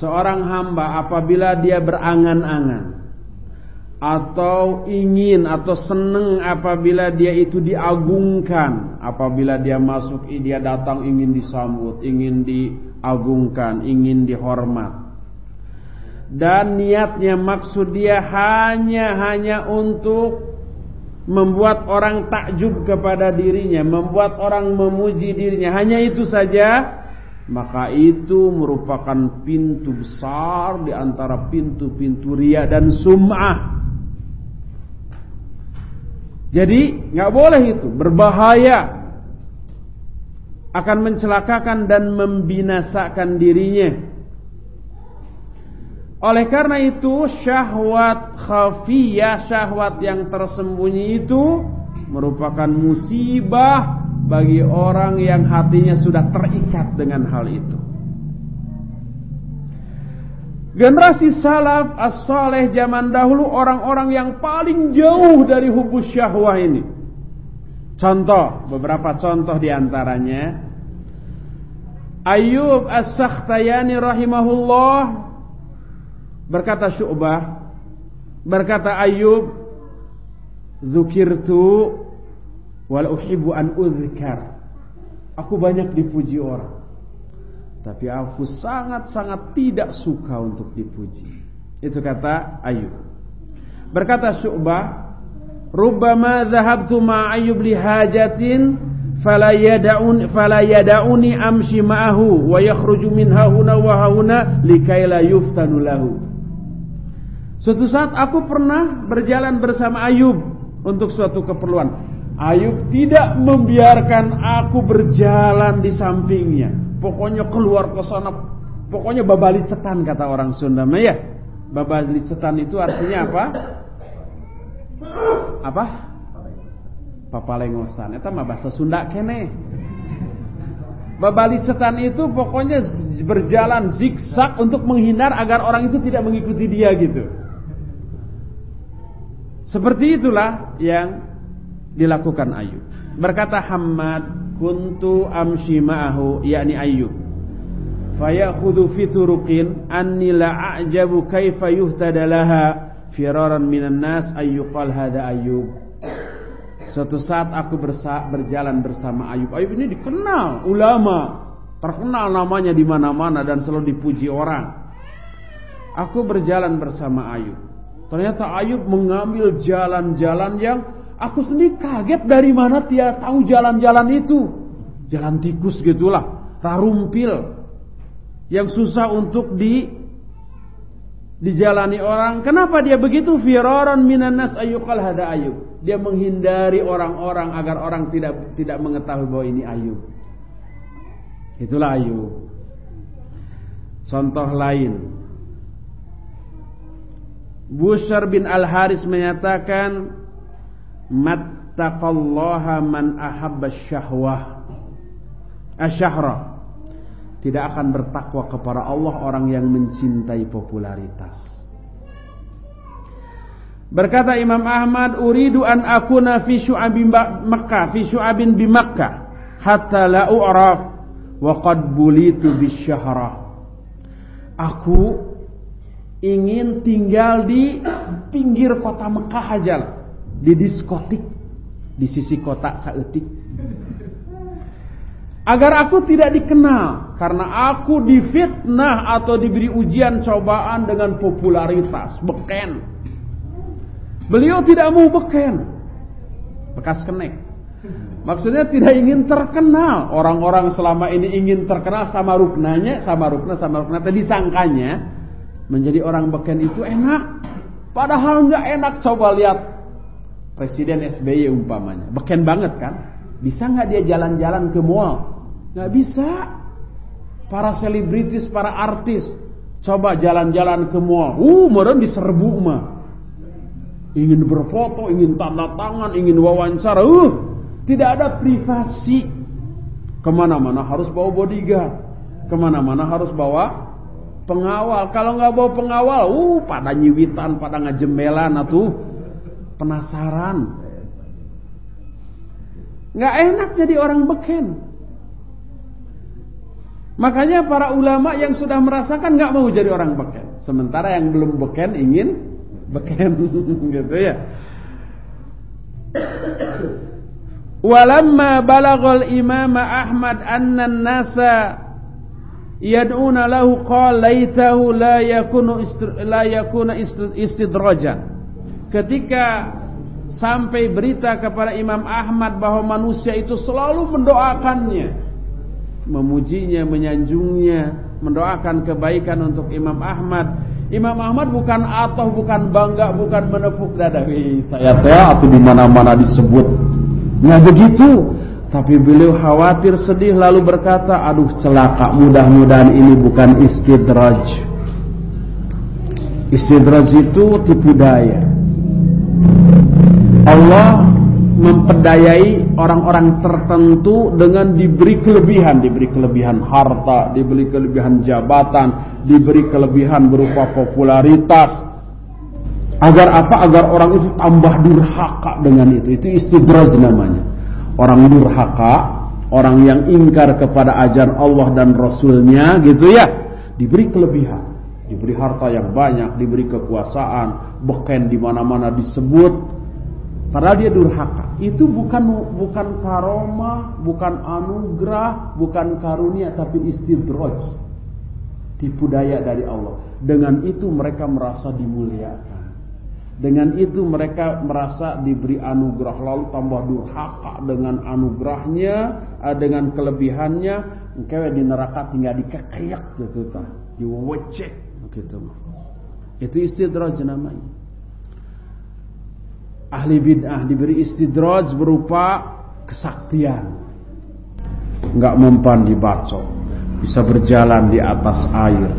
Seorang hamba apabila dia berangan-angan atau ingin atau senang apabila dia itu diagungkan, apabila dia masuk dia datang ingin disambut, ingin diagungkan, ingin dihormat. Dan niatnya maksud dia hanya hanya untuk membuat orang takjub kepada dirinya, membuat orang memuji dirinya, hanya itu saja, maka itu merupakan pintu besar di antara pintu-pintu ria dan sum'ah. Jadi nggak boleh itu, berbahaya, akan mencelakakan dan membinasakan dirinya. Oleh karena itu syahwat khafiyah, syahwat yang tersembunyi itu merupakan musibah bagi orang yang hatinya sudah terikat dengan hal itu. Generasi salaf as-saleh zaman dahulu orang-orang yang paling jauh dari hubus syahwat ini. Contoh, beberapa contoh di antaranya. Ayub as-Sakhtayani rahimahullah Berkata Syu'bah, berkata Ayub, "Dzukirtu wal uhibbu an uzkar." Aku banyak dipuji orang. Tapi aku sangat-sangat tidak suka untuk dipuji. Itu kata Ayub. Berkata Syu'bah, "Rubbama dhahabtu ma Ayub li hajatin fala yad'un fala yad'uni amshi ma'ahu wa yakhruju min hahuna wa hahuna likai la yuftanu lahu." Suatu saat aku pernah berjalan bersama Ayub untuk suatu keperluan. Ayub tidak membiarkan aku berjalan di sampingnya. Pokoknya keluar ke sana. Pokoknya babalit setan kata orang Sunda. Nah ya, babalit setan itu artinya apa? Apa? Papalengosan. Itu mah bahasa Sunda kene. Babalit setan itu pokoknya berjalan zigzag untuk menghindar agar orang itu tidak mengikuti dia gitu. Seperti itulah yang dilakukan Ayub. Berkata Hamad, kuntu amshi ma'ahu yakni Ayub. Fayakhudhu fi turuqin anni la a'jabu kaifa yuhtada laha firaran minan nas ayyuqal hadha Ayub. Suatu saat aku bersa berjalan bersama Ayub. Ayub ini dikenal ulama, terkenal namanya di mana-mana dan selalu dipuji orang. Aku berjalan bersama Ayub. Ternyata Ayub mengambil jalan-jalan yang aku sendiri kaget dari mana dia tahu jalan-jalan itu. Jalan tikus gitulah, rarumpil yang susah untuk di dijalani orang. Kenapa dia begitu? Firaran minanas ayyukal hada Ayub. Dia menghindari orang-orang agar orang tidak tidak mengetahui bahwa ini Ayub. Itulah Ayub. Contoh lain, Bushr bin Al-Haris menyatakan mattaqallaha man ahabba syahwah asyahra tidak akan bertakwa kepada Allah orang yang mencintai popularitas. Berkata Imam Ahmad, "Uridu an akuna fi syu'abin Makkah, fi syu'abin bi Makkah, hatta la u'raf wa qad bulitu bisyahra." Aku ingin tinggal di pinggir kota Mekah aja di diskotik. Di sisi kota saetik agar aku tidak dikenal. Karena aku difitnah atau diberi ujian cobaan dengan popularitas. Beken. Beliau tidak mau beken. Bekas kenek. Maksudnya tidak ingin terkenal. Orang-orang selama ini ingin terkenal sama ruknanya sama rukna sama rukna. Tadi sangkanya menjadi orang beken itu enak. Padahal nggak enak. Coba lihat Presiden SBY umpamanya. Beken banget kan? Bisa nggak dia jalan-jalan ke mall? Nggak bisa. Para selebritis, para artis, coba jalan-jalan ke mall. Uh, meren diserbu mah. Ingin berfoto, ingin tanda tangan, ingin wawancara. Uh, tidak ada privasi. Ke mana-mana harus bawa bodyguard. Ke mana-mana harus bawa pengawal. Kalau nggak bawa pengawal, uh pada nyiwitan, pada ngajembelan atuh. Penasaran. Nggak enak jadi orang beken. Makanya para ulama yang sudah merasakan nggak mau jadi orang beken. Sementara yang belum beken ingin beken gitu ya. Walamma balaghal imam Ahmad anna nasa yad'una lahu qala laitahu la yakunu la yakuna istidrajan. Ketika sampai berita kepada Imam Ahmad bahwa manusia itu selalu mendoakannya memujinya menyanjungnya mendoakan kebaikan untuk Imam Ahmad. Imam Ahmad bukan atau bukan bangga bukan menepuk dada. Saya teh atau di mana-mana disebut. Nggak begitu tapi beliau khawatir sedih lalu berkata, aduh celaka mudah-mudahan ini bukan istidraj. Istidraj itu tipu daya. Allah memperdayai orang-orang tertentu dengan diberi kelebihan, diberi kelebihan harta, diberi kelebihan jabatan, diberi kelebihan berupa popularitas. Agar apa? Agar orang itu tambah durhaka dengan itu. Itu istidraj namanya orang durhaka, orang yang ingkar kepada ajaran Allah dan Rasulnya gitu ya, diberi kelebihan, diberi harta yang banyak, diberi kekuasaan, beken di mana-mana disebut, padahal dia durhaka. Itu bukan bukan karomah, bukan anugerah, bukan karunia, tapi istidraj, tipu daya dari Allah. Dengan itu mereka merasa dimuliakan. Dengan itu mereka merasa diberi anugerah lalu tambah durhaka dengan anugerahnya, eh, dengan kelebihannya, engkau di neraka tinggal dikekeyak gitu ta, diwecek gitu. Itu istidraj namanya. Ahli bid'ah diberi istidraj berupa kesaktian. Enggak mempan dibacok, bisa berjalan di atas air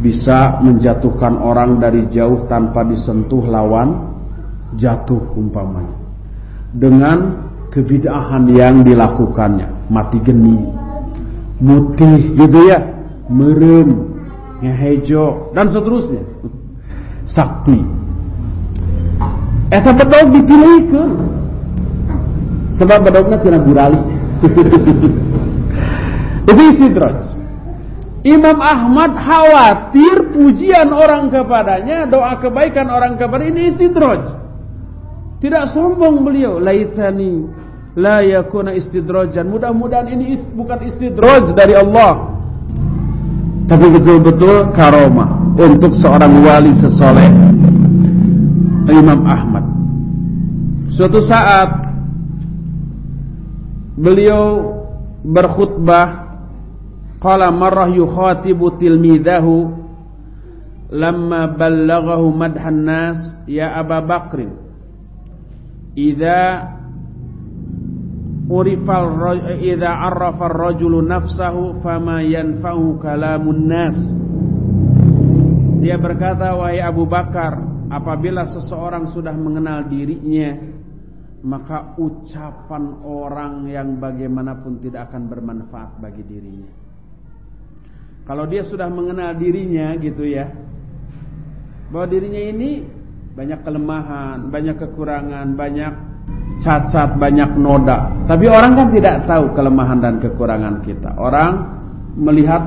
bisa menjatuhkan orang dari jauh tanpa disentuh lawan jatuh umpamanya. Dengan kebidahan yang dilakukannya. Mati geni mutih gitu ya merem ngehejo dan seterusnya. Sakti. Eta bedog dipilih ke? Sebab bedognya tidak gurali itu isi draj Imam Ahmad khawatir pujian orang kepadanya, doa kebaikan orang kepada ini istidraj. Tidak sombong beliau, laitani la yakuna istidrajan. Mudah-mudahan ini is, bukan istidraj dari Allah. Tapi betul-betul karomah untuk seorang wali sesoleh Imam Ahmad. Suatu saat beliau berkhutbah Qala marrah yukhatibu tilmidahu lamma ballaghahu madhan nas ya Aba Bakr idza urifa idza arrafa ar-rajulu nafsahu fama yanfa'u kalamun nas. Dia berkata wahai Abu Bakar apabila seseorang sudah mengenal dirinya maka ucapan orang yang bagaimanapun tidak akan bermanfaat bagi dirinya Kalau dia sudah mengenal dirinya gitu ya, bahwa dirinya ini banyak kelemahan, banyak kekurangan, banyak cacat, banyak noda. Tapi orang kan tidak tahu kelemahan dan kekurangan kita. Orang melihat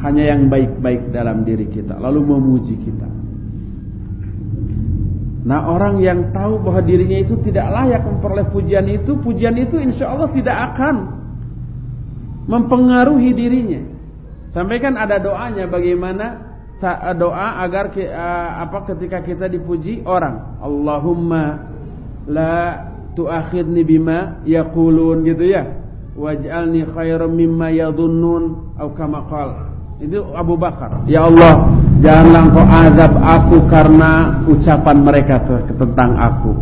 hanya yang baik-baik dalam diri kita, lalu memuji kita. Nah orang yang tahu bahwa dirinya itu tidak layak memperoleh pujian itu, pujian itu insya Allah tidak akan mempengaruhi dirinya. Sampaikan ada doanya bagaimana doa agar uh, apa ketika kita dipuji orang. Allahumma la tuakhidni bima yaqulun gitu ya. Waj'alni khairan mimma yadhunnun atau kama qala. Itu Abu Bakar. Ya Allah, janganlah engkau azab aku karena ucapan mereka tentang aku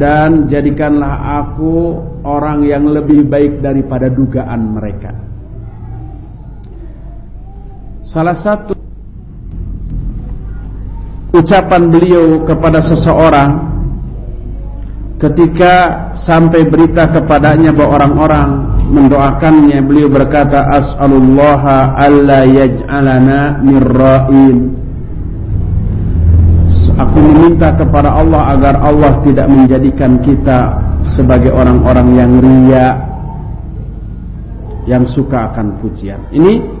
dan jadikanlah aku orang yang lebih baik daripada dugaan mereka. Salah satu ucapan beliau kepada seseorang ketika sampai berita kepadanya bahwa orang-orang mendoakannya beliau berkata as'alullaha alla yaj'alana mirra'in. Aku meminta kepada Allah agar Allah tidak menjadikan kita sebagai orang-orang yang ria yang suka akan pujian. Ini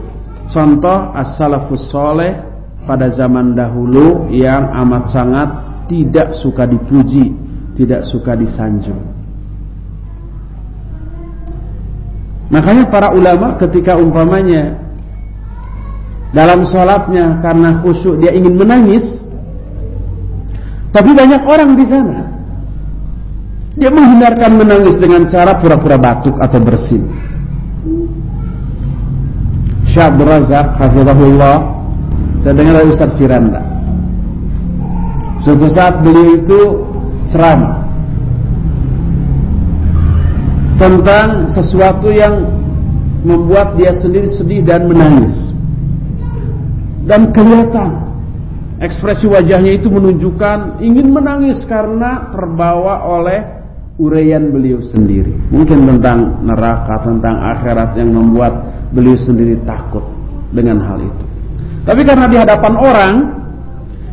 contoh as-salafus soleh pada zaman dahulu yang amat sangat tidak suka dipuji, tidak suka disanjung. Makanya para ulama ketika umpamanya dalam sholatnya karena khusyuk dia ingin menangis, tapi banyak orang di sana. Dia menghindarkan menangis dengan cara pura-pura batuk atau bersin. Syekh Abdul Razak hafizahullah saya dengar dari Ustaz Firanda suatu saat beliau itu ceramah tentang sesuatu yang membuat dia sendiri sedih dan menangis dan kelihatan ekspresi wajahnya itu menunjukkan ingin menangis karena terbawa oleh uraian beliau sendiri. Mungkin tentang neraka, tentang akhirat yang membuat beliau sendiri takut dengan hal itu. Tapi karena di hadapan orang,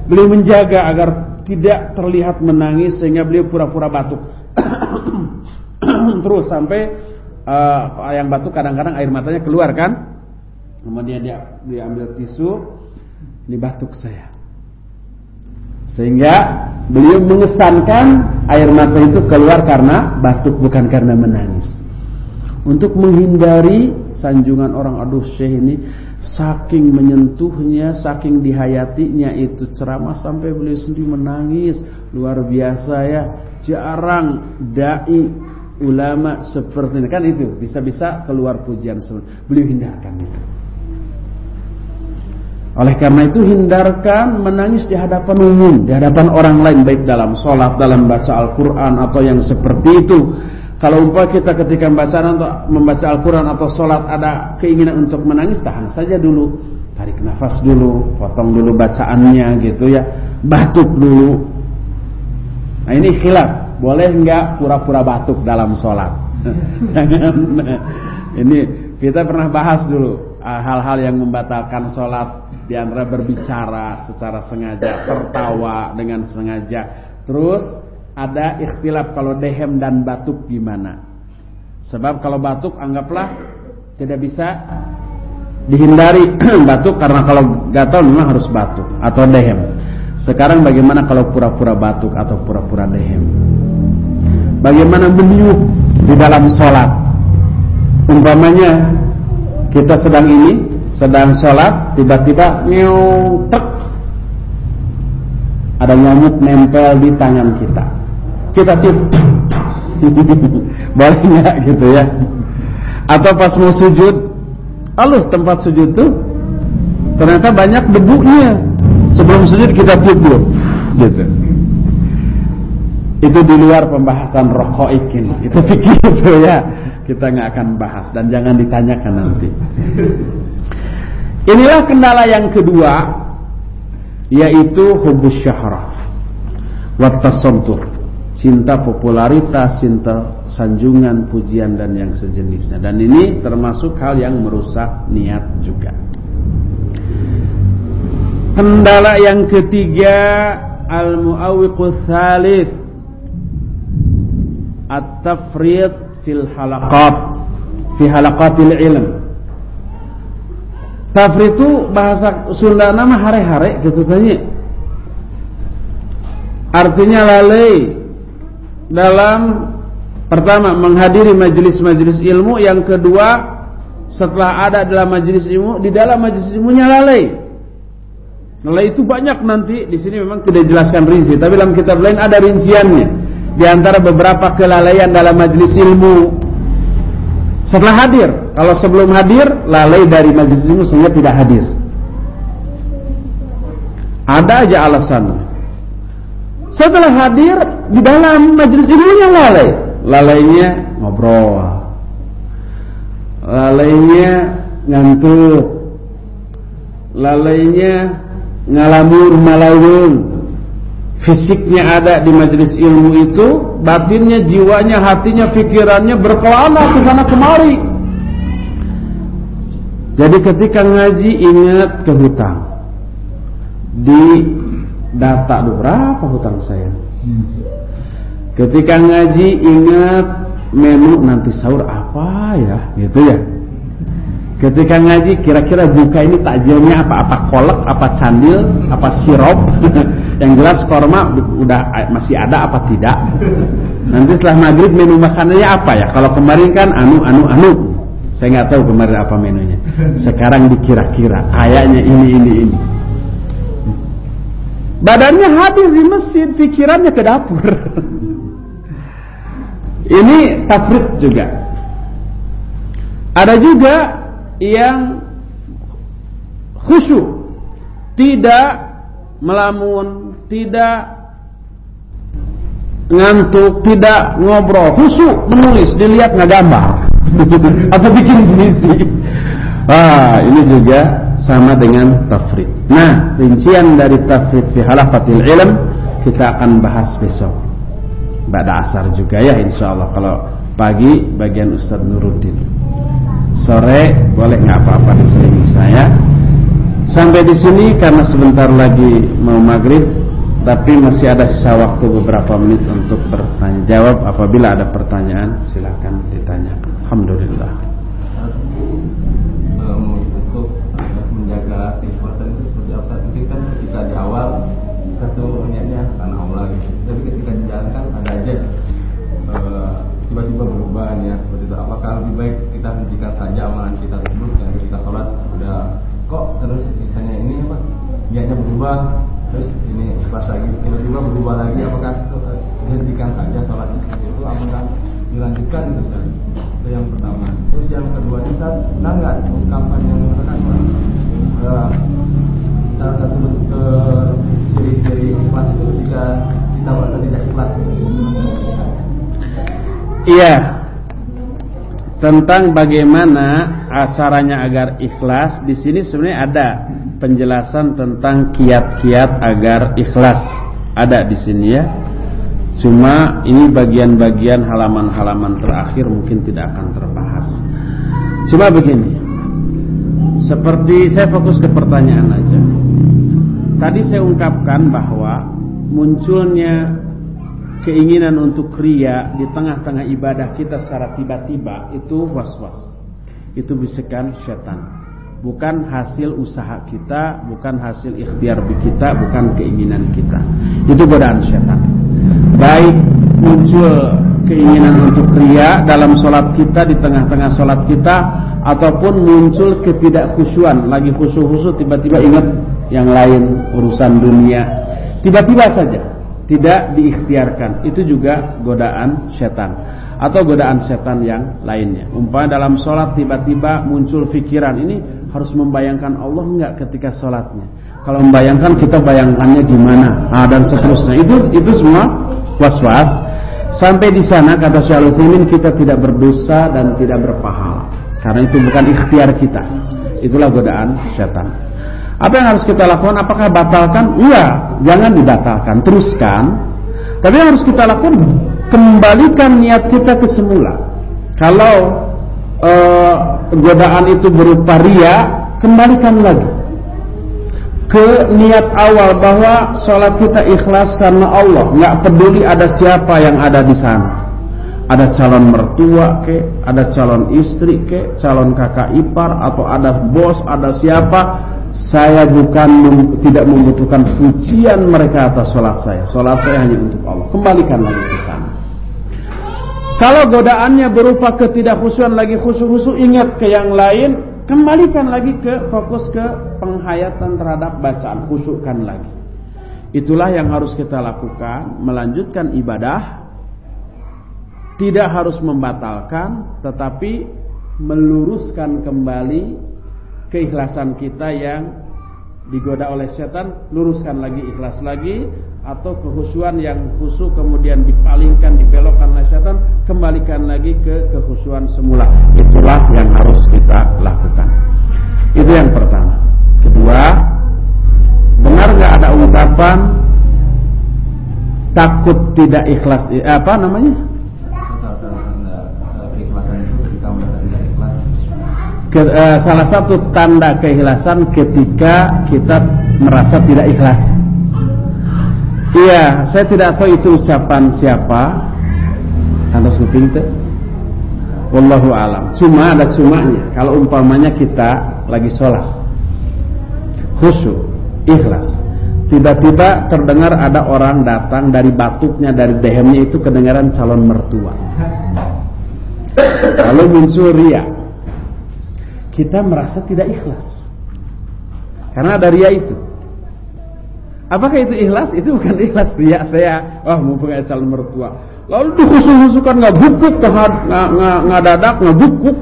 beliau menjaga agar tidak terlihat menangis sehingga beliau pura-pura batuk. Terus sampai uh, yang batuk kadang-kadang air matanya keluar kan. Kemudian dia diambil tisu, ini batuk saya. Sehingga beliau mengesankan air mata itu keluar karena batuk bukan karena menangis. Untuk menghindari sanjungan orang aduh syekh ini saking menyentuhnya, saking dihayatinya itu ceramah sampai beliau sendiri menangis luar biasa ya. Jarang dai ulama seperti ini kan itu bisa-bisa keluar pujian beliau hindarkan itu. Oleh karena itu hindarkan menangis di hadapan umum, di hadapan orang lain baik dalam sholat, dalam baca Al-Quran atau yang seperti itu. Kalau umpah kita ketika membaca membaca Al-Quran atau sholat ada keinginan untuk menangis, tahan saja dulu, tarik nafas dulu, potong dulu bacaannya gitu ya, batuk dulu. Nah ini khilaf, boleh enggak pura-pura batuk dalam sholat? Jangan. Ini kita pernah bahas dulu hal-hal yang membatalkan sholat di antara berbicara secara sengaja, tertawa dengan sengaja. Terus ada ikhtilaf kalau dehem dan batuk gimana. Sebab kalau batuk anggaplah tidak bisa dihindari batuk karena kalau gatal memang harus batuk atau dehem. Sekarang bagaimana kalau pura-pura batuk atau pura-pura dehem? Bagaimana meniup di dalam sholat? Umpamanya kita sedang ini sedang sholat tiba-tiba nyutek ada nyamuk nempel di tangan kita kita tiup. Boleh gitu ya. Atau pas mau sujud aluh tempat sujud tuh ternyata banyak debunya. Sebelum sujud kita tiup dulu. Gitu. Itu di luar pembahasan rokok ikin itu pikir itu ya. Kita nggak akan bahas dan jangan ditanyakan nanti. Inilah kendala yang kedua yaitu hubus syahrah. Wattasantur cinta popularitas, cinta sanjungan, pujian dan yang sejenisnya. Dan ini termasuk hal yang merusak niat juga. Kendala yang ketiga al-muawwiqus salis at-tafrid fil halaqat fi halaqatil ilm. Tafrid itu bahasa Sunda nama hare-hare gitu tanya. Artinya lalai dalam pertama menghadiri majelis-majelis ilmu, yang kedua setelah ada dalam majelis ilmu, di dalam majelis ilmunya lalai. Lalai itu banyak nanti di sini memang tidak dijelaskan rinci, tapi dalam kitab lain ada rinciannya. Di antara beberapa kelalaian dalam majelis ilmu setelah hadir. Kalau sebelum hadir, lalai dari majelis ilmu sehingga tidak hadir. Ada aja alasannya. Setelah hadir di dalam majelis ilmunya lalai. Lalainya ngobrol. Lalainya ngantuk. Lalainya ngalamur malawung. Fisiknya ada di majelis ilmu itu, batinnya, jiwanya, hatinya, pikirannya berkelana ke sana kemari. Jadi ketika ngaji ingat ke hutang. Di data berapa hutang saya. Ketika ngaji ingat menu nanti sahur apa ya, gitu ya. Ketika ngaji kira-kira buka ini takjilnya apa? Apa kolak, apa candil, apa sirup? Yang jelas korma udah masih ada apa tidak? Nanti setelah maghrib menu makanannya apa ya? Kalau kemarin kan anu anu anu. Saya nggak tahu kemarin apa menunya. Sekarang dikira-kira kayaknya ini ini ini. Badannya hadir di masjid, pikirannya ke dapur. Ini tafrid juga. Ada juga yang khusyuk, tidak melamun, tidak ngantuk, tidak ngobrol, khusyuk menulis, dilihat nggak gambar atau bikin puisi. Ah, ini juga sama dengan tafrid. Nah, rincian dari tafrid fi halafatil ilm kita akan bahas besok. Pada asar juga ya insyaallah kalau pagi bagian Ustaz Nuruddin. Sore boleh nggak apa-apa diselingi saya. Sampai di sini karena sebentar lagi mau maghrib tapi masih ada sisa waktu beberapa menit untuk bertanya jawab apabila ada pertanyaan silakan ditanyakan. Alhamdulillah. Menjaga keikhlasan itu seperti apa? Mungkin kan ketika di awal kita tuh niatnya karena Allah gitu. Tapi ketika dijalankan ada aja eh, tiba-tiba berubah ya seperti itu. Apakah lebih baik kita hentikan saja amalan kita tersebut? Dan ketika sholat udah. Kok terus misalnya ini apa? Niatnya berubah terus ini ikhlas lagi tiba-tiba berubah lagi apakah itu dihentikan saja sholatnya seperti itu apakah dilanjutkan itu itu yang pertama. Terus yang kedua saat benar nggak ungkapan yang mengatakan salah satu bentuk ciri-ciri ikhlas itu ketika kita merasa tidak ikhlas. Iya. Tentang bagaimana acaranya agar ikhlas di sini sebenarnya ada penjelasan tentang kiat-kiat agar ikhlas. Ada di sini ya. Cuma ini bagian-bagian halaman-halaman terakhir mungkin tidak akan terbahas. Cuma begini, seperti saya fokus ke pertanyaan aja. Tadi saya ungkapkan bahwa munculnya keinginan untuk ria di tengah-tengah ibadah kita secara tiba-tiba itu was-was. Itu bisikan setan. Bukan hasil usaha kita, bukan hasil ikhtiar kita, bukan keinginan kita. Itu godaan setan baik muncul keinginan untuk ria dalam sholat kita di tengah-tengah sholat kita ataupun muncul ketidakkhusyuan lagi khusyuk-khusyuk tiba-tiba ingat yang lain urusan dunia. Tiba-tiba saja. Tidak diikhtiarkan. Itu juga godaan setan. Atau godaan setan yang lainnya. Umpamanya dalam sholat tiba-tiba muncul pikiran ini harus membayangkan Allah enggak ketika sholatnya? Kalau membayangkan kita bayangkannya gimana nah, dan seterusnya. Itu itu semua was-was. Sampai di sana kata Syaikhul kita tidak berdosa dan tidak berpahala karena itu bukan ikhtiar kita. Itulah godaan setan. Apa yang harus kita lakukan? Apakah batalkan? Iya jangan dibatalkan. Teruskan. Tapi yang harus kita lakukan kembalikan niat kita ke semula. Kalau uh, godaan itu berupa ria kembalikan lagi. Ke niat awal bahwa sholat kita ikhlas karena Allah, nggak peduli ada siapa yang ada di sana. Ada calon mertua ke, ada calon istri ke, calon kakak ipar atau ada bos, ada siapa, saya bukan mem, tidak membutuhkan pujian mereka atas sholat saya. Sholat saya hanya untuk Allah. Kembalikan lagi ke sana. Kalau godaannya berupa ketidakhusuan lagi khusu-khusu, ingat ke yang lain, Kembalikan lagi ke fokus ke penghayatan terhadap bacaan, khusyukkan lagi. Itulah yang harus kita lakukan, melanjutkan ibadah tidak harus membatalkan tetapi meluruskan kembali keikhlasan kita yang digoda oleh setan, luruskan lagi ikhlas lagi atau kehusuan yang khusu kemudian dipalingkan dibelokkan oleh setan kembalikan lagi ke kehusuan semula. Itulah yang harus kita lakukan. Itu yang pertama. Kedua benar nggak ada ungkapan takut tidak ikhlas eh, apa namanya salah satu tanda keikhlasan ketika kita merasa tidak ikhlas Iya, saya tidak tahu itu ucapan siapa. Atas kuping itu. Wallahu alam. Cuma ada cumanya. Kalau umpamanya kita lagi sholat, khusyuk, ikhlas. Tiba-tiba terdengar ada orang datang dari batuknya, dari dehemnya itu kedengaran calon mertua. Lalu muncul ria. Kita merasa tidak ikhlas. Karena ada ria itu. Apakah itu ikhlas? Itu bukan ikhlas dia saya. Wah, mumpung ada calon mertua. Lalu dikhusus-khusukan nggak bukuk, nggak dadak, nggak bukuk.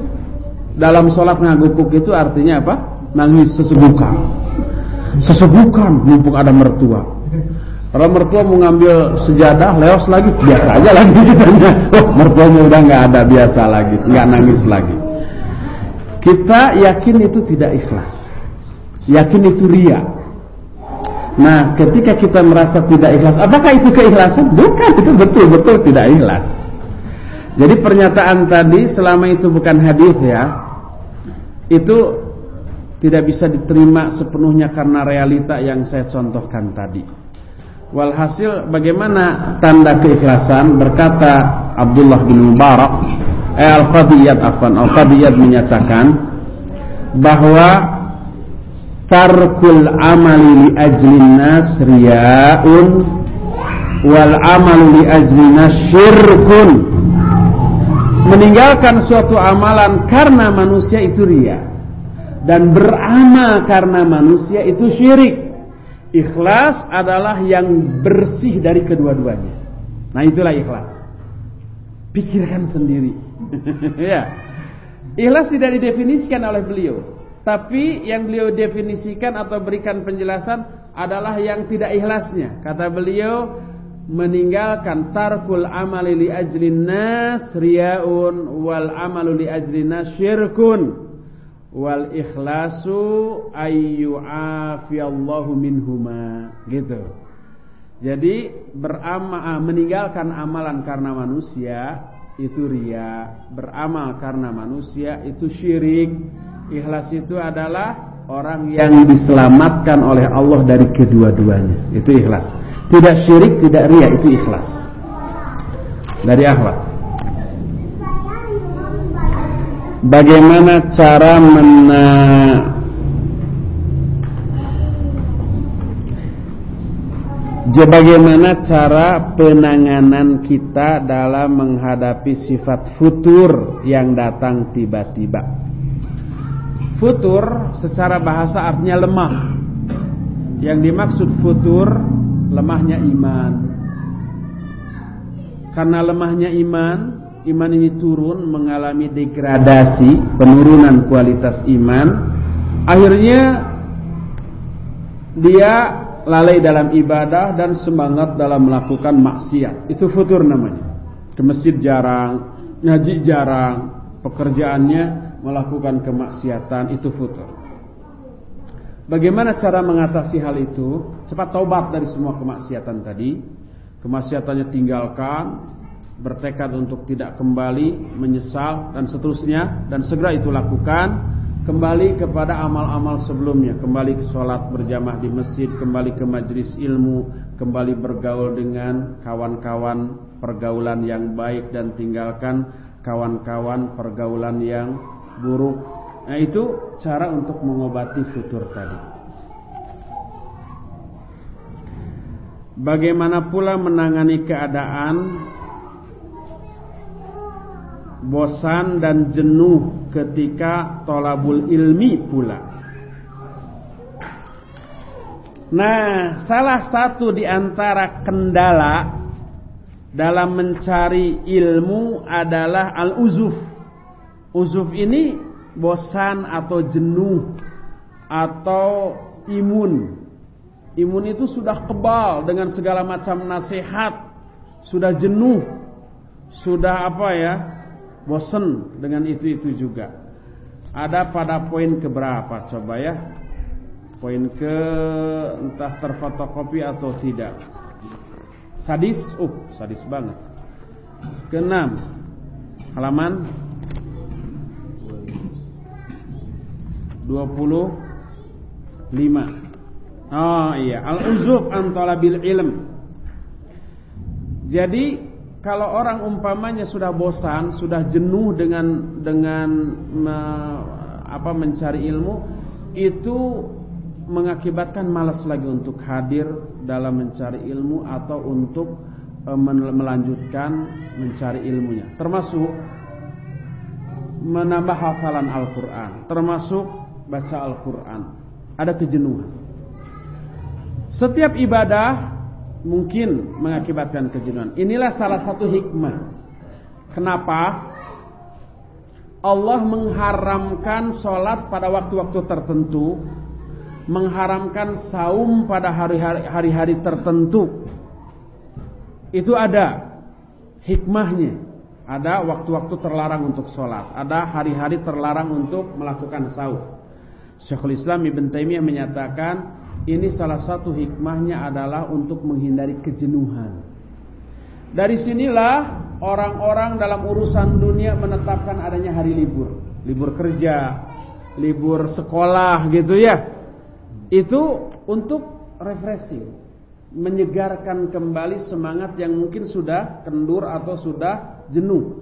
Dalam sholat ngagukuk itu artinya apa? Nangis sesegukan. Sesegukan mumpung ada mertua. Kalau mertua mau ngambil sejadah, leos lagi, biasa aja lagi kitanya. Oh, mertuanya udah nggak ada, biasa lagi, nggak nangis lagi. Kita yakin itu tidak ikhlas. Yakin itu ria. Nah, ketika kita merasa tidak ikhlas, apakah itu keikhlasan? Bukan, itu betul-betul tidak ikhlas. Jadi pernyataan tadi selama itu bukan hadis ya, itu tidak bisa diterima sepenuhnya karena realita yang saya contohkan tadi. Walhasil bagaimana tanda keikhlasan berkata Abdullah bin Mubarak eh, Al-Qadiyat afan Al-Qadiyat menyatakan bahwa tarkul amali li ajli nas riyaun wal amalu li ajli nas syirkun. Meninggalkan suatu amalan karena manusia itu ria dan beramal karena manusia itu syirik. Ikhlas adalah yang bersih dari kedua-duanya. Nah itulah ikhlas. Pikirkan sendiri ya ikhlas tidak didefinisikan oleh beliau tapi yang beliau definisikan atau berikan penjelasan adalah yang tidak ikhlasnya. Kata beliau meninggalkan tarkul amali li ajlin nas riyaun wal amalu li ajlin nas syirkun wal ikhlasu ayyu'afiyallahu minhuma gitu. Jadi beramal meninggalkan amalan karena manusia itu ria, beramal karena manusia itu syirik Ikhlas itu adalah orang yang diselamatkan oleh Allah dari kedua-duanya. Itu ikhlas. Tidak syirik, tidak ria, itu ikhlas. Dari akhlak. Bagaimana cara mena Bagaimana cara penanganan kita dalam menghadapi sifat futur yang datang tiba-tiba? Futur secara bahasa artinya lemah. Yang dimaksud futur lemahnya iman. Karena lemahnya iman, iman ini turun mengalami degradasi, penurunan kualitas iman. Akhirnya dia lalai dalam ibadah dan semangat dalam melakukan maksiat. Itu futur namanya. Ke masjid jarang, ngaji jarang, pekerjaannya melakukan kemaksiatan itu futur. Bagaimana cara mengatasi hal itu? Cepat taubat dari semua kemaksiatan tadi. Kemaksiatannya tinggalkan, bertekad untuk tidak kembali, menyesal dan seterusnya dan segera itu lakukan. Kembali kepada amal-amal sebelumnya, kembali ke sholat berjamaah di masjid, kembali ke majlis ilmu, kembali bergaul dengan kawan-kawan pergaulan yang baik dan tinggalkan kawan-kawan pergaulan yang buruk. Nah, itu cara untuk mengobati futur tadi. Bagaimana pula menangani keadaan bosan dan jenuh ketika tolabul ilmi pula. Nah, salah satu di antara kendala dalam mencari ilmu adalah al-uzuf. Uzuf ini bosan atau jenuh atau imun. Imun itu sudah kebal dengan segala macam nasihat, sudah jenuh, sudah apa ya? Bosan dengan itu-itu juga. Ada pada poin keberapa coba ya? Poin ke entah terfotokopi atau tidak. Sadis, uh, sadis banget. Keenam, halaman 25. Oh iya, al-uzuf an talabil ilm. Jadi kalau orang umpamanya sudah bosan, sudah jenuh dengan dengan me, apa mencari ilmu, itu mengakibatkan malas lagi untuk hadir dalam mencari ilmu atau untuk e, melanjutkan mencari ilmunya. Termasuk menambah hafalan Al-Qur'an, termasuk baca Al-Qur'an. Ada kejenuhan. Setiap ibadah mungkin mengakibatkan kejenuhan. Inilah salah satu hikmah. Kenapa Allah mengharamkan sholat pada waktu-waktu tertentu, mengharamkan saum pada hari-hari tertentu. Itu ada hikmahnya. Ada waktu-waktu terlarang untuk sholat, ada hari-hari terlarang untuk melakukan saum. Syekhul Islam Ibn Taimiyah menyatakan ini salah satu hikmahnya adalah untuk menghindari kejenuhan. Dari sinilah orang-orang dalam urusan dunia menetapkan adanya hari libur, libur kerja, libur sekolah gitu ya. Itu untuk refreshing, menyegarkan kembali semangat yang mungkin sudah kendur atau sudah jenuh.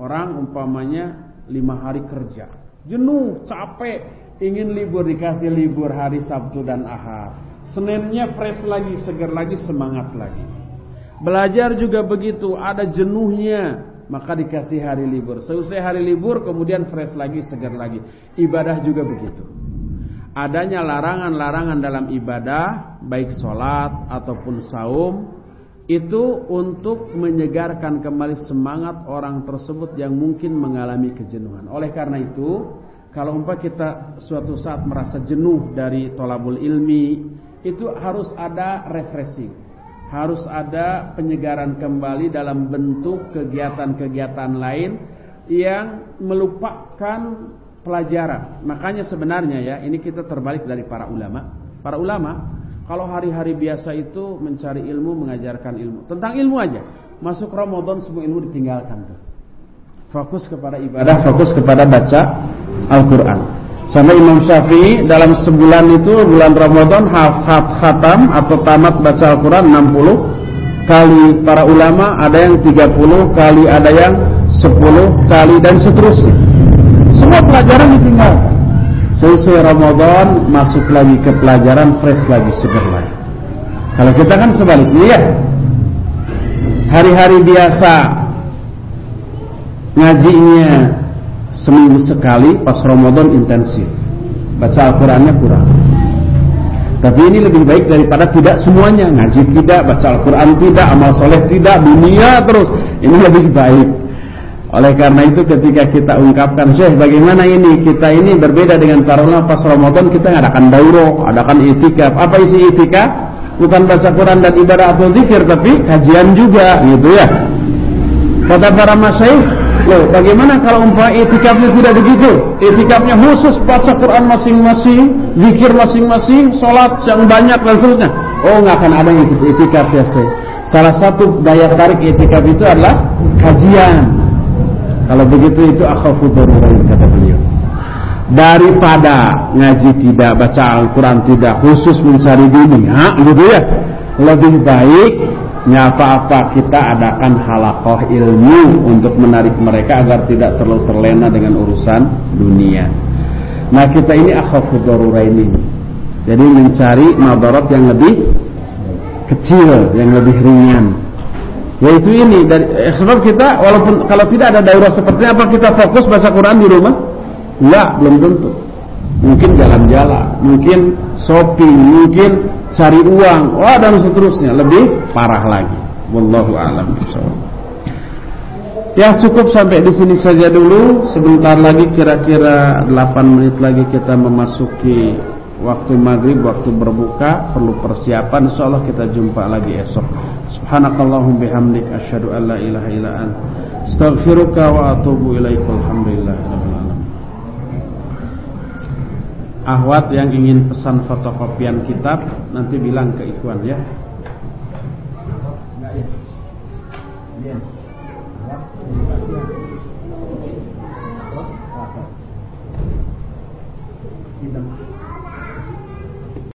Orang umpamanya lima hari kerja, jenuh, capek, ingin libur dikasih libur hari Sabtu dan Ahad. Seninnya fresh lagi, segar lagi, semangat lagi. Belajar juga begitu, ada jenuhnya, maka dikasih hari libur. Selesai hari libur, kemudian fresh lagi, segar lagi. Ibadah juga begitu. Adanya larangan-larangan dalam ibadah, baik sholat ataupun saum, itu untuk menyegarkan kembali semangat orang tersebut yang mungkin mengalami kejenuhan. Oleh karena itu, kalau umpah kita suatu saat merasa jenuh dari tolabul ilmi, itu harus ada refreshing. Harus ada penyegaran kembali dalam bentuk kegiatan-kegiatan lain yang melupakan pelajaran. Makanya sebenarnya ya, ini kita terbalik dari para ulama. Para ulama kalau hari-hari biasa itu mencari ilmu, mengajarkan ilmu. Tentang ilmu aja. Masuk Ramadan semua ilmu ditinggalkan tuh. Fokus kepada ibadah, fokus kepada baca Al-Quran. Sama Imam Syafi'i dalam sebulan itu bulan Ramadan hafat khatam atau tamat baca Al-Quran 60 kali para ulama ada yang 30 kali ada yang 10 kali dan seterusnya. Semua pelajaran ditinggalkan. Selesai Ramadan masuk lagi ke pelajaran fresh lagi seger lagi. Kalau kita kan sebaliknya ya. Hari-hari biasa ngajinya seminggu sekali pas Ramadan intensif. Baca Al-Qur'annya kurang. Tapi ini lebih baik daripada tidak semuanya ngaji tidak, baca Al-Quran tidak, amal soleh tidak, dunia terus. Ini lebih baik. Oleh karena itu ketika kita ungkapkan, Syekh bagaimana ini? Kita ini berbeda dengan ulama pas Ramadan kita ngadakan dauro, adakan itikaf. Apa isi itikaf? Bukan baca Quran dan ibadah atau zikir, tapi kajian juga, gitu ya. Kata para masyaikh, Loh, bagaimana kalau umpama itikafnya tidak begitu? Itikafnya khusus baca Quran masing-masing, zikir masing-masing, sholat yang banyak dan seterusnya. Oh, nggak akan ada yang ikut itikaf ya, saya. Salah satu daya tarik itikaf itu adalah kajian. Kalau begitu itu akhafu darurat kata beliau. daripada ngaji tidak baca Al-Quran tidak khusus mencari dunia gitu ya lebih baik apa-apa kita adakan halakoh ilmu untuk menarik mereka agar tidak terlalu terlena dengan urusan dunia. Nah kita ini akhafu ini jadi mencari mabarat yang lebih kecil yang lebih ringan. Yaitu ini dari eh, sebab kita walaupun kalau tidak ada daurah seperti apa kita fokus baca Quran di rumah? Enggak belum tentu. Mungkin jalan-jalan mungkin shopping mungkin cari uang wah dan seterusnya lebih parah lagi wallahu alam Ya cukup sampai di sini saja dulu. Sebentar lagi kira-kira 8 menit lagi kita memasuki waktu maghrib, waktu berbuka, perlu persiapan. Insyaallah kita jumpa lagi esok. Subhanakallahum bihamdik asyhadu an la ilaha illa ant astaghfiruka wa atubu ilaika. Alhamdulillahirabbil Ahwat yang ingin pesan fotokopian kitab nanti bilang ke Ikhwan ya. Tidak.